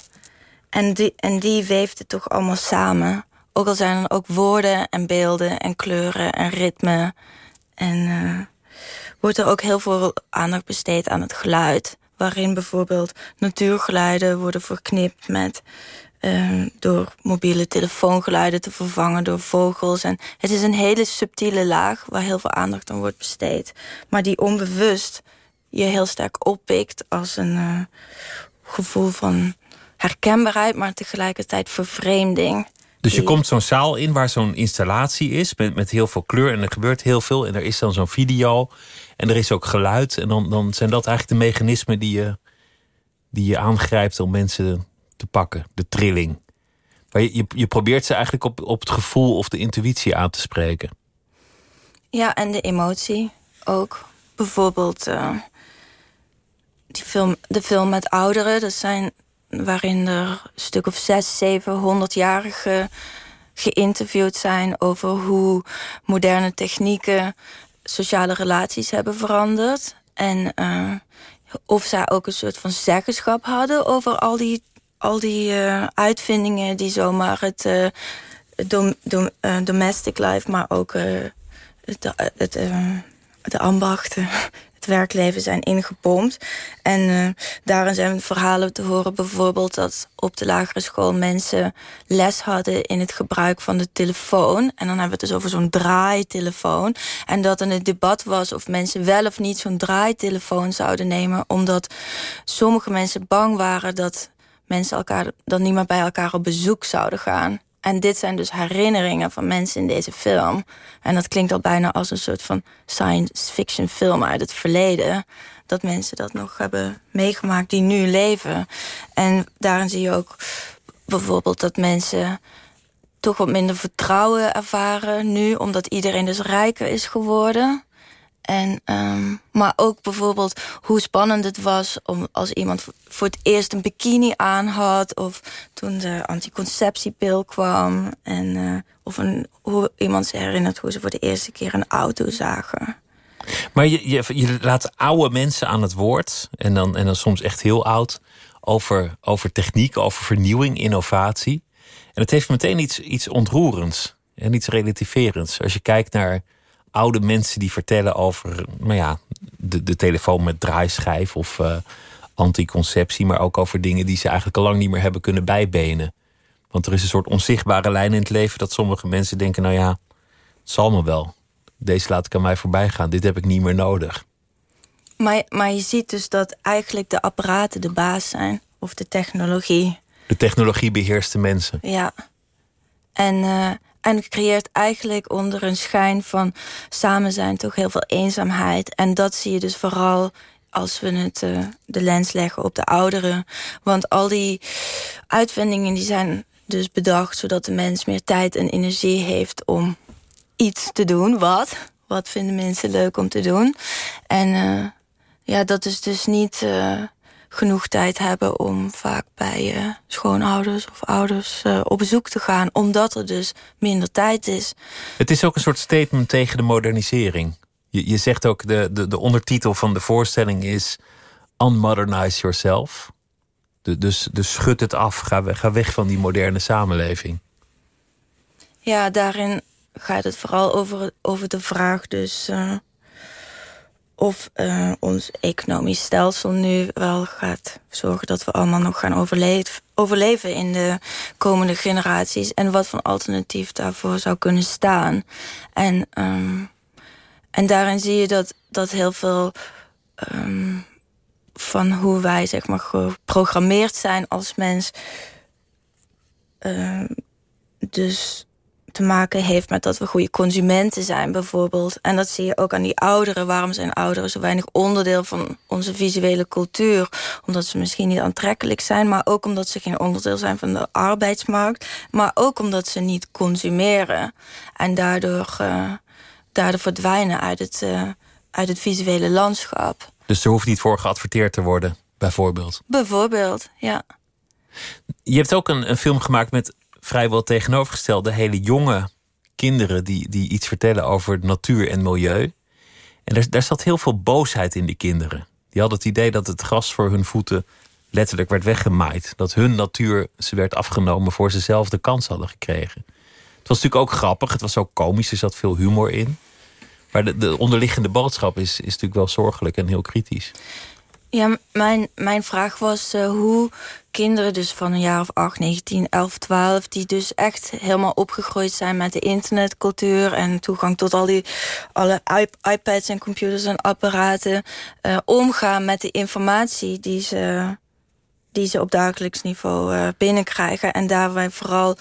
En die, en die weeft het toch allemaal samen. Ook al zijn er ook woorden en beelden en kleuren en ritme. En uh, wordt er ook heel veel aandacht besteed aan het geluid waarin bijvoorbeeld natuurgeluiden worden verknipt met uh, door mobiele telefoongeluiden te vervangen door vogels. En het is een hele subtiele laag waar heel veel aandacht aan wordt besteed. Maar die onbewust je heel sterk oppikt als een uh, gevoel van herkenbaarheid, maar tegelijkertijd vervreemding. Dus je komt zo'n zaal in waar zo'n installatie is met, met heel veel kleur en er gebeurt heel veel en er is dan zo'n video en er is ook geluid. En dan, dan zijn dat eigenlijk de mechanismen die je, die je aangrijpt om mensen te pakken. De trilling. Je, je, je probeert ze eigenlijk op, op het gevoel of de intuïtie aan te spreken. Ja, en de emotie ook. Bijvoorbeeld uh, die film, de film met ouderen. Dat zijn waarin er een stuk of zes, zeven, honderdjarigen geïnterviewd zijn over hoe moderne technieken sociale relaties hebben veranderd. En uh, of zij ook een soort van zeggenschap hadden over al die, al die uh, uitvindingen die zomaar het uh, dom, dom, domestic life, maar ook het, de ambachten <laughs> het werkleven zijn ingepompt. En daarin zijn verhalen te horen bijvoorbeeld dat op de lagere school mensen les hadden in het gebruik van de telefoon. En dan hebben we het dus over zo'n draaitelefoon. En dat er een debat was of mensen wel of niet zo'n draaitelefoon zouden nemen. Omdat sommige mensen bang waren dat mensen elkaar dan niet meer bij elkaar op bezoek zouden gaan. En dit zijn dus herinneringen van mensen in deze film. En dat klinkt al bijna als een soort van science fiction film uit het verleden. Dat mensen dat nog hebben meegemaakt die nu leven. En daarin zie je ook bijvoorbeeld dat mensen toch wat minder vertrouwen ervaren nu, omdat iedereen dus rijker is geworden. En, um, maar ook bijvoorbeeld hoe spannend het was om als iemand voor het eerst een bikini aan had. Of toen de anticonceptiepil kwam. En, uh, of een, hoe iemand zich herinnert hoe ze voor de eerste keer een auto zagen. Maar je, je, je laat oude mensen aan het woord. En dan, en dan soms echt heel oud. Over, over techniek, over vernieuwing, innovatie. En het heeft meteen iets, iets ontroerends. En iets relativerends. Als je kijkt naar oude mensen die vertellen over nou ja, de, de telefoon met draaischijf of uh, anticonceptie, maar ook over dingen die ze eigenlijk al lang niet meer hebben kunnen bijbenen. Want er is een soort onzichtbare lijn in het leven dat sommige mensen denken: nou ja, het zal me wel. Deze laat ik aan mij voorbij gaan. Dit heb ik niet meer nodig. Maar, maar je ziet dus dat eigenlijk de apparaten de baas zijn, of de technologie. De technologie beheerst de mensen. Ja. En, uh, en creëert eigenlijk onder een schijn van samen zijn toch heel veel eenzaamheid. En dat zie je dus vooral als we het, uh, de lens leggen op de ouderen. Want al die uitvindingen die zijn dus bedacht... zodat de mens meer tijd en energie heeft om iets te doen. Wat? Wat vinden mensen leuk om te doen? En uh, ja, dat is dus niet... Uh, genoeg tijd hebben om vaak bij uh, schoonouders of ouders uh, op bezoek te gaan. Omdat er dus minder tijd is. Het is ook een soort statement tegen de modernisering. Je, je zegt ook, de, de, de ondertitel van de voorstelling is... Unmodernize yourself. dus, dus schud het af. Ga, weg- ga weg van die moderne samenleving. Ja, daarin gaat het vooral over, over de vraag dus... eh, of eh, ons economisch stelsel nu wel gaat zorgen dat we allemaal nog gaan overleven in de komende generaties. En wat voor alternatief daarvoor zou kunnen staan. En, ehm, en daarin zie je dat, dat heel veel ehm, van hoe wij zeg maar geprogrammeerd zijn als mens. ehm, dus te maken heeft met dat we goede consumenten zijn, bijvoorbeeld. En dat zie je ook aan die ouderen. Waarom zijn ouderen zo weinig onderdeel van onze visuele cultuur? Omdat ze misschien niet aantrekkelijk zijn, maar ook omdat ze geen onderdeel zijn van de arbeidsmarkt. Maar ook omdat ze niet consumeren. En daardoor, eh, daardoor verdwijnen uit het, eh, uit het visuele landschap. Dus er hoeft niet voor geadverteerd te worden, bijvoorbeeld. Bijvoorbeeld, ja. Je hebt ook een, een film gemaakt met vrijwel tegenovergestelde hele jonge kinderen die, die iets vertellen over natuur en milieu. En daar, daar zat heel veel boosheid in die kinderen. Die hadden het idee dat het gras voor hun voeten letterlijk werd weggemaaid. Dat hun natuur ze werd afgenomen voor ze zelf de kans hadden gekregen. Het was natuurlijk ook grappig, het was ook komisch, er zat veel humor in. Maar de, de onderliggende boodschap is, is natuurlijk wel zorgelijk en heel kritisch. Ja, mijn, mijn vraag was eh, hoe kinderen dus van een jaar of 8, 19, 11, 12... die dus echt helemaal opgegroeid zijn met de internetcultuur... en toegang tot al die alle iP- iPads en computers en apparaten... eh, omgaan met de informatie die ze, die ze op dagelijks niveau eh, binnenkrijgen. En daarbij vooral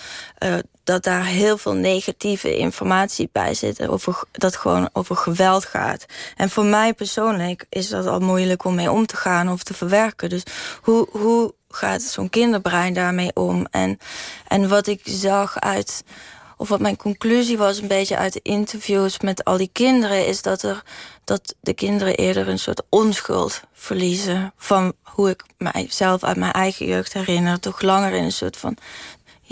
dat daar heel veel negatieve informatie bij zit. Over, dat gewoon over geweld gaat. En voor mij persoonlijk is dat al moeilijk om mee om te gaan of te verwerken. Dus hoe, hoe gaat zo'n kinderbrein daarmee om? En, en wat ik zag uit of wat mijn conclusie was een beetje uit de interviews met al die kinderen... is dat, er, dat de kinderen eerder een soort onschuld verliezen... van hoe ik mijzelf uit mijn eigen jeugd herinner. Toch langer in een soort van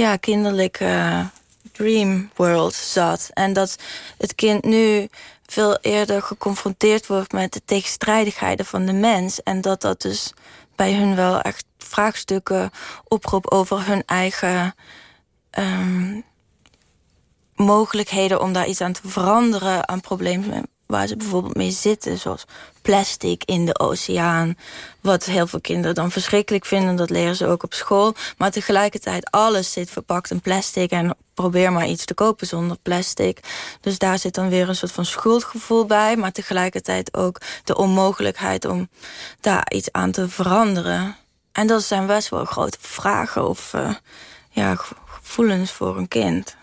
ja, kinderlijke dream world zat. En dat het kind nu veel eerder geconfronteerd wordt... met de tegenstrijdigheden van de mens. En dat dat dus bij hun wel echt vraagstukken oproept over hun eigen... ehm, mogelijkheden om daar iets aan te veranderen... aan problemen waar ze bijvoorbeeld mee zitten. Zoals plastic in de oceaan. Wat heel veel kinderen dan verschrikkelijk vinden. Dat leren ze ook op school. Maar tegelijkertijd alles zit verpakt in plastic. En probeer maar iets te kopen zonder plastic. Dus daar zit dan weer een soort van schuldgevoel bij. Maar tegelijkertijd ook de onmogelijkheid om daar iets aan te veranderen. En dat zijn best wel grote vragen of uh, ja, gevoelens voor een kind.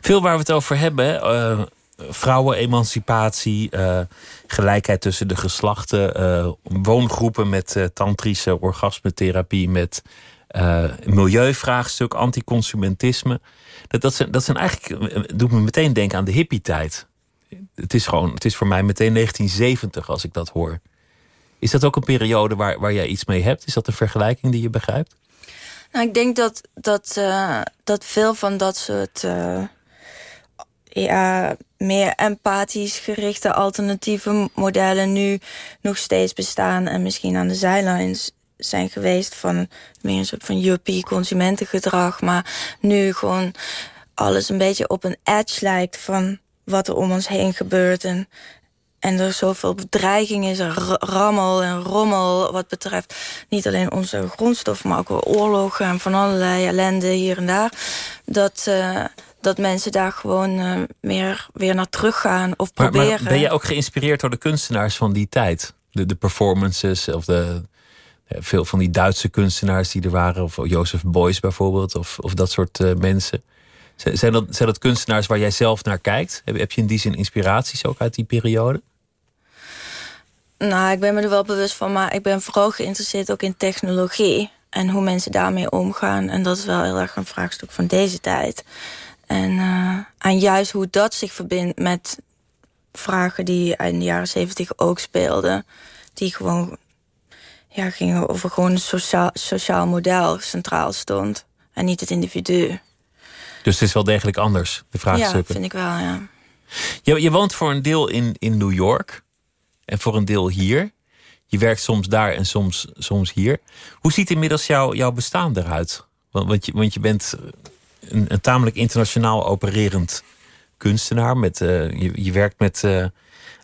Veel waar we het over hebben. Uh, vrouwenemancipatie, uh, gelijkheid tussen de geslachten, uh, woongroepen met uh, tantrische orgasmetherapie, met milieuvraagstuk, anticonsumentisme. Dat, dat, zijn, dat zijn eigenlijk, doet me meteen denken aan de hippie-tijd. Het is gewoon, het is voor mij meteen 1970 als ik dat hoor. Is dat ook een periode waar, waar jij iets mee hebt? Is dat een vergelijking die je begrijpt? Nou, ik denk dat, dat, dat veel van dat soort ja, meer empathisch gerichte alternatieve modellen nu nog steeds bestaan en misschien aan de zijlijns zijn geweest van meer een soort van yuppie consumentengedrag, maar nu gewoon alles een beetje op een edge lijkt van wat er om ons heen gebeurt en en er zoveel bedreiging is, rammel en rommel... wat betreft niet alleen onze grondstoffen, maar ook oorlogen... en van allerlei ellende hier en daar. Dat, uh, dat mensen daar gewoon uh, meer weer naar teruggaan of maar, proberen. Maar ben je ook geïnspireerd door de kunstenaars van die tijd? De, de performances of de, veel van die Duitse kunstenaars die er waren... of Joseph Beuys bijvoorbeeld, of, of dat soort uh, mensen... Zijn dat, zijn dat kunstenaars waar jij zelf naar kijkt? Heb, heb je in die zin inspiraties ook uit die periode? Nou, ik ben me er wel bewust van, maar ik ben vooral geïnteresseerd ook in technologie. En hoe mensen daarmee omgaan. En dat is wel heel erg een vraagstuk van deze tijd. En, uh, en juist hoe dat zich verbindt met vragen die in de jaren zeventig ook speelden. Die gewoon ja, gingen over gewoon een sociaal, sociaal model centraal stond. En niet het individu. Dus het is wel degelijk anders, de vraagstukken. Ja, vind ik wel, ja. Je, je woont voor een deel in, in New York. En voor een deel hier. je werkt soms daar en soms, soms hier. Hoe ziet inmiddels jouw jouw bestaan eruit? Want, want, je, want je bent een, een tamelijk internationaal opererend kunstenaar. Met, uh, je, je werkt met uh,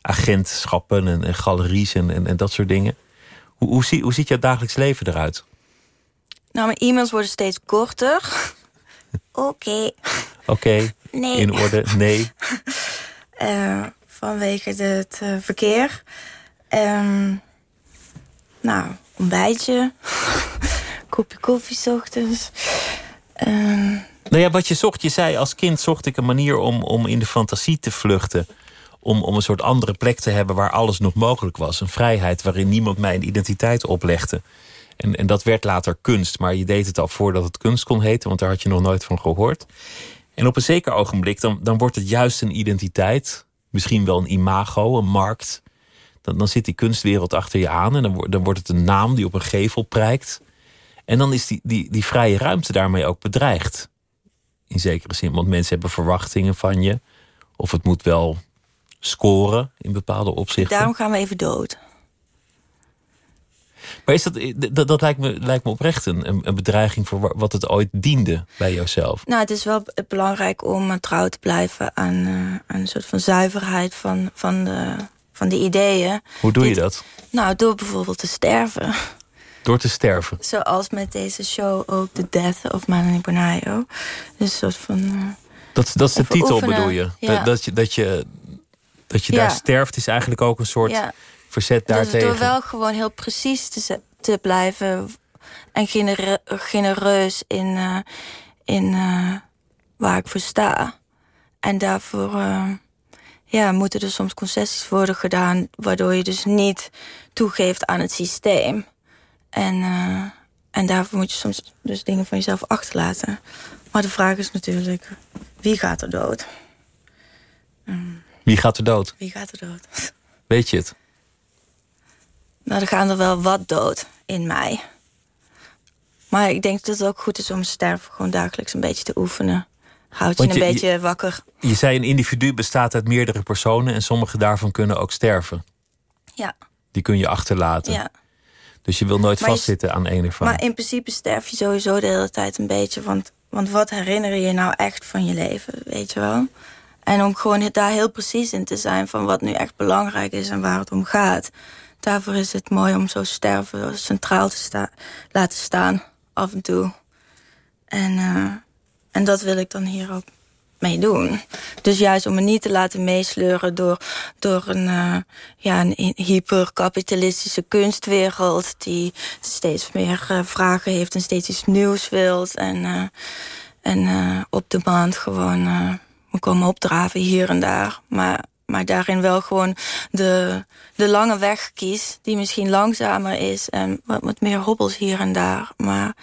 agentschappen en, en galeries en, en, en, dat soort dingen. Hoe, hoe, zie, hoe ziet jouw dagelijks leven eruit? Nou, mijn e-mails worden steeds korter. <laughs> Oké. Oké. Okay. Nee. In orde. Nee. uh, <laughs> vanwege het uh, verkeer. Um, nou, ontbijtje. <laughs> Kopje koffie s ochtends. Um, nou ja, wat je zocht, je zei als kind zocht ik een manier om, om in de fantasie te vluchten. Om, om een soort andere plek te hebben waar alles nog mogelijk was. Een vrijheid waarin niemand mij een identiteit oplegde. En, en dat werd later kunst, maar je deed het al voordat het kunst kon heten, want daar had je nog nooit van gehoord. En op een zeker ogenblik, dan, dan wordt het juist een identiteit. Misschien wel een imago, een markt. Dan, dan zit die kunstwereld achter je aan en dan, dan wordt het een naam die op een gevel prijkt. En dan is die, die, die vrije ruimte daarmee ook bedreigd. In zekere zin, want mensen hebben verwachtingen van je. Of het moet wel scoren in bepaalde opzichten. Daarom gaan we even dood. Maar is dat, dat, dat lijkt, me, lijkt me oprecht een, een bedreiging voor wat het ooit diende bij jouzelf. Nou, het is wel belangrijk om trouw te blijven aan, uh, aan een soort van zuiverheid van, van, de, van de ideeën. Hoe doe je dat? Nou, door bijvoorbeeld te sterven. Door te sterven? Zoals met deze show ook The Death of Melanie Bonaio. Dus een soort van... Uh, dat, dat is de titel, oefenen. bedoel je? Ja. Dat, dat je, dat je, dat je ja. daar sterft is eigenlijk ook een soort... Ja verzet daartegen. Dus door wel gewoon heel precies te, te blijven en genere, genereus in, uh, in uh, waar ik voor sta. En daarvoor ja, moeten er soms concessies worden gedaan... waardoor je dus niet toegeeft aan het systeem. En, en daarvoor moet je soms dus dingen van jezelf achterlaten. Maar de vraag is natuurlijk, wie gaat er dood? Wie gaat er dood? Wie gaat er dood? <laughs> Weet je het? Nou, er gaan er wel wat dood in mij. Maar ik denk dat het ook goed is om sterven gewoon dagelijks een beetje te oefenen. Houdt je, je een beetje wakker. Je zei een individu bestaat uit meerdere personen... en sommige daarvan kunnen ook sterven. Ja. Die kun je achterlaten. Ja. Dus je wil nooit maar vastzitten aan een ervan. Maar in principe sterf je sowieso de hele tijd een beetje. Want, want wat herinner je nou echt van je leven, weet je wel? En om gewoon daar heel precies in te zijn... van wat nu echt belangrijk is en waar het om gaat daarvoor is het mooi om zo sterven centraal te sta laten staan, af en toe. En, uh, en dat wil ik dan hier ook mee doen. Dus juist om me niet te laten meesleuren door, door een, uh, ja, een hyperkapitalistische kunstwereld... die steeds meer uh, vragen heeft en steeds iets nieuws wilt. En, en op de maand gewoon moet komen opdraven hier en daar. Maar maar daarin wel gewoon de, de lange weg kies... die misschien langzamer is en wat, wat meer hobbels hier en daar. Maar,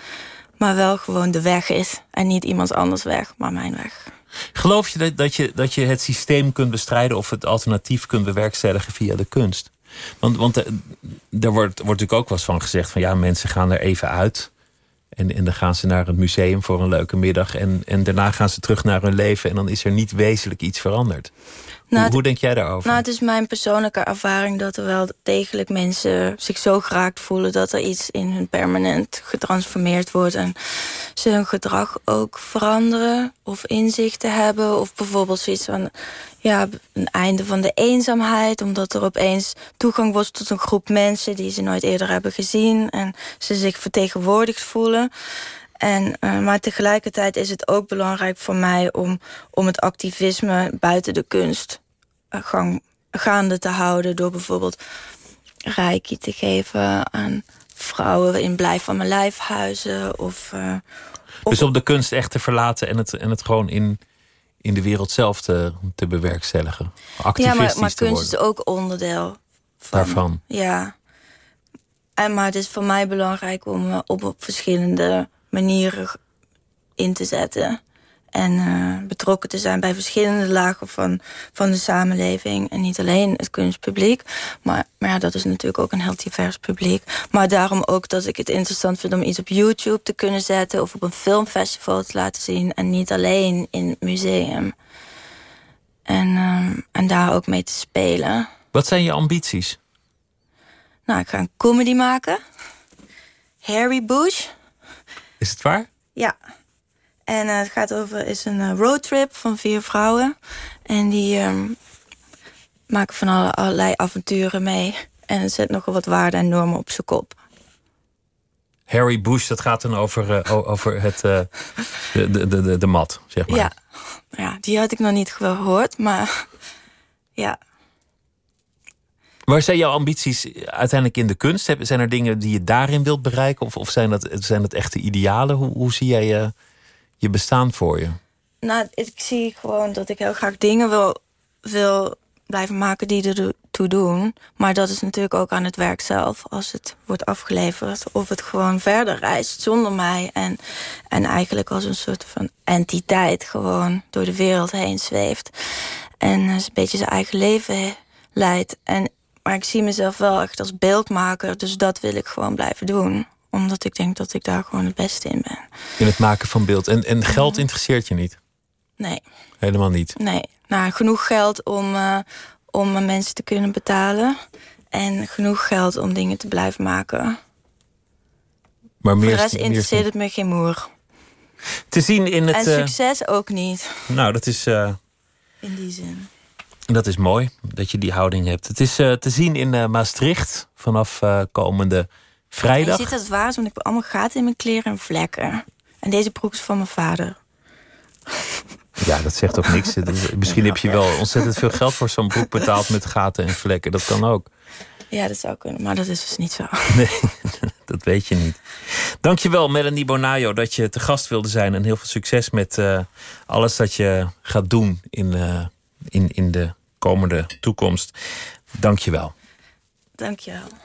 maar wel gewoon de weg is. En niet iemands anders weg, maar mijn weg. Geloof je dat, je dat je het systeem kunt bestrijden... of het alternatief kunt bewerkstelligen via de kunst? Want, want er, wordt, wordt natuurlijk ook wel eens van gezegd... van ja, mensen gaan er even uit... En, en dan gaan ze naar het museum voor een leuke middag. En, en daarna gaan ze terug naar hun leven. En dan is er niet wezenlijk iets veranderd. Nou, hoe, denk jij daarover? Nou, het is mijn persoonlijke ervaring dat er wel degelijk mensen zich zo geraakt voelen dat er iets in hun permanent getransformeerd wordt. En ze hun gedrag ook veranderen of inzichten hebben. Of bijvoorbeeld zoiets van ja, een einde van de eenzaamheid. Omdat er opeens toegang was tot een groep mensen die ze nooit eerder hebben gezien. En ze zich vertegenwoordigd voelen. En, uh, maar tegelijkertijd is het ook belangrijk voor mij om, om het activisme buiten de kunst gang, gaande te houden. Door bijvoorbeeld reiki te geven aan vrouwen in Blijf van mijn lijfhuizen. Of, uh, dus om de kunst echt te verlaten en het, en het gewoon in, in de wereld zelf te, te bewerkstelligen. Activistisch ja, maar, maar kunst worden. is ook onderdeel van, daarvan. Ja. En, maar het is voor mij belangrijk om op, op verschillende manieren in te zetten. En uh, betrokken te zijn bij verschillende lagen van, van de samenleving. En niet alleen het kunstpubliek. Maar, maar ja, dat is natuurlijk ook een heel divers publiek. Maar daarom ook dat ik het interessant vind om iets op YouTube te kunnen zetten. Of op een filmfestival te laten zien. En niet alleen in het museum. En, uh, en daar ook mee te spelen. Wat zijn je ambities? Nou, ik ga een comedy maken. Harry Bush. Is het waar? Ja. En uh, het gaat over is een uh, roadtrip van vier vrouwen. En die um, maken van alle, allerlei avonturen mee. En zet nogal wat waarden en normen op zijn kop. Harry Bush, dat gaat dan over, uh, over het, de, de, de, de mat, zeg maar. Ja. ja, die had ik nog niet gehoord, maar <laughs> ja. Waar zijn jouw ambities uiteindelijk in de kunst? Zijn er dingen die je daarin wilt bereiken? Of, of zijn, dat, zijn dat echte idealen? Hoe, hoe zie jij je, je bestaan voor je? Nou, ik zie gewoon dat ik heel graag dingen wil, wil blijven maken die ertoe doen. Maar dat is natuurlijk ook aan het werk zelf. Als het wordt afgeleverd. Of het gewoon verder reist zonder mij. En, en eigenlijk als een soort van entiteit gewoon door de wereld heen zweeft. En een beetje zijn eigen leven leidt. En maar ik zie mezelf wel echt als beeldmaker. Dus dat wil ik gewoon blijven doen. Omdat ik denk dat ik daar gewoon het beste in ben. In het maken van beeld. En, en geld interesseert je niet? Nee. Helemaal niet? Nee. Nou, genoeg geld om, uh, om mensen te kunnen betalen. En genoeg geld om dingen te blijven maken. Maar meer, Voor de rest interesseert het me geen moer. Te zien in het... En succes uh, ook niet. Nou, dat is... Uh... In die zin. Dat is mooi dat je die houding hebt. Het is uh, te zien in uh, Maastricht vanaf uh, komende vrijdag. Je ziet dat waar, want ik heb allemaal gaten in mijn kleren en vlekken. En deze broek is van mijn vader. <laughs> Ja, dat zegt ook niks. <laughs> Misschien heb je wel ontzettend veel geld voor zo'n broek betaald met gaten en vlekken. Dat kan ook. Ja, dat zou kunnen, maar dat is dus niet zo. <laughs> Nee, dat weet je niet. Dankjewel, Melanie Bonajo, dat je te gast wilde zijn. En heel veel succes met uh, alles dat je gaat doen in, uh, in, in de komende toekomst. Dankjewel. Dankjewel. try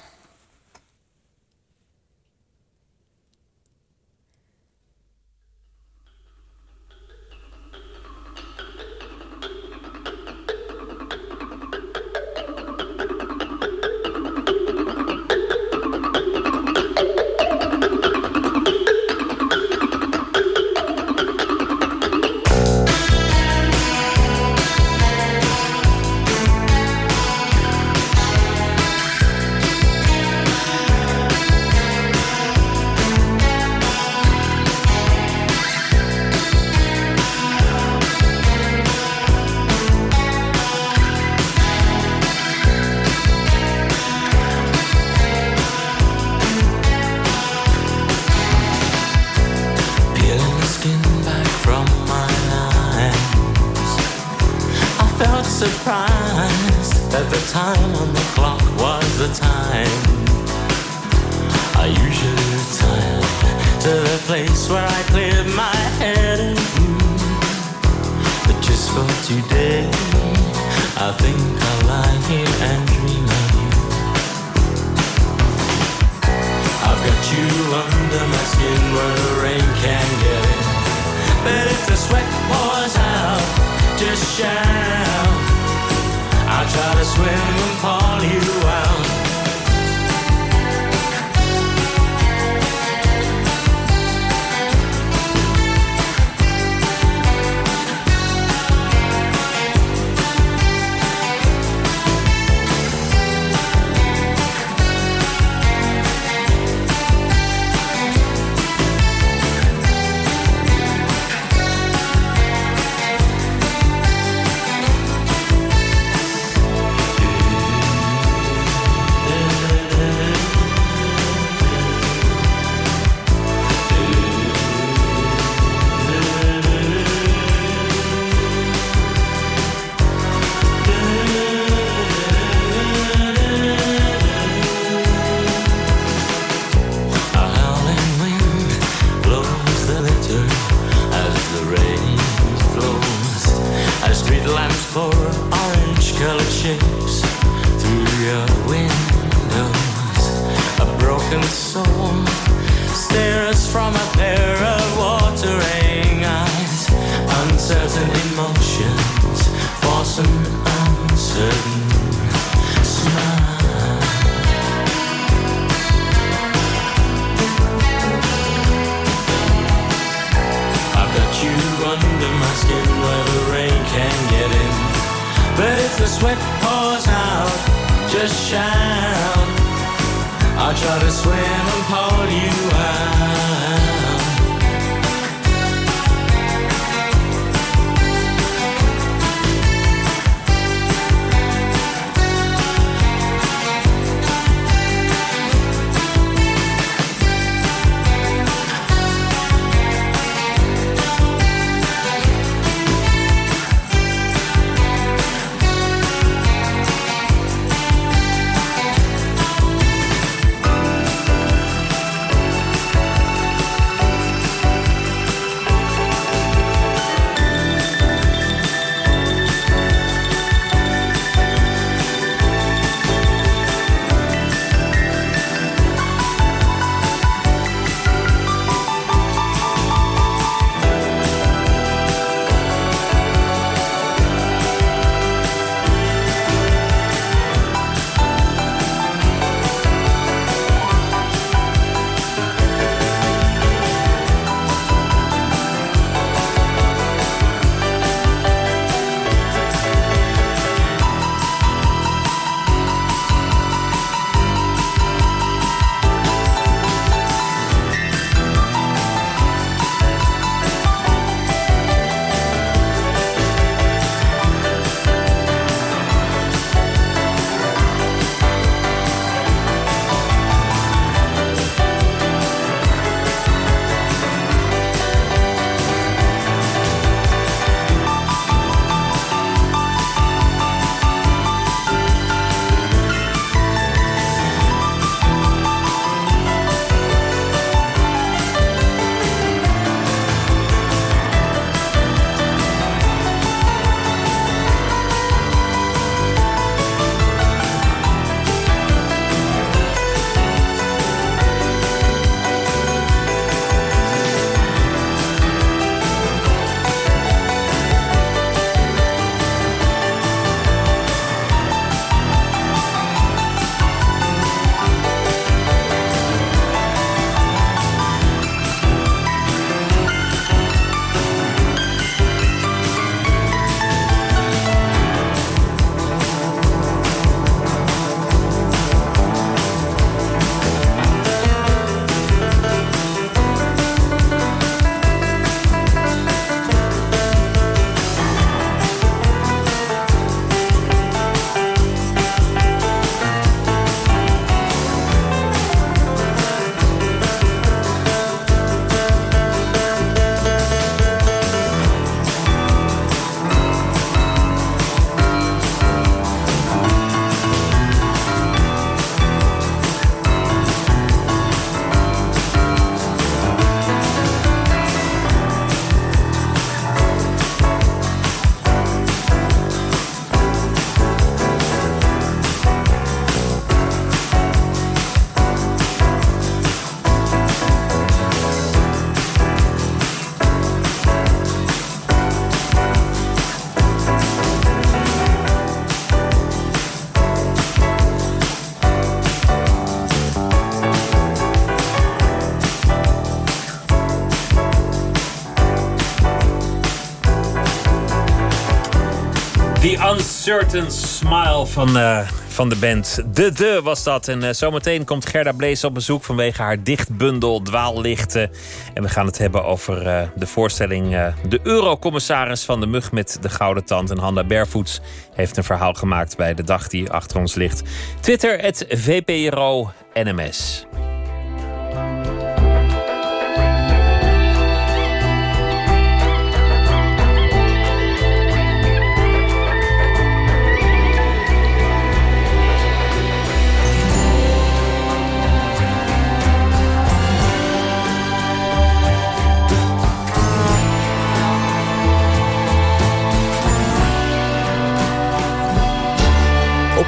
Uncertain Smile van, uh, van de band. De De was dat. En uh, zometeen komt Gerda Blees op bezoek vanwege haar dichtbundel Dwaallichten. En we gaan het hebben over uh, de voorstelling De Eurocommissaris van de Mug met de Gouden Tand. En Hanna Bervoets heeft een verhaal gemaakt bij de dag die achter ons ligt. Twitter, het VPRO NMS.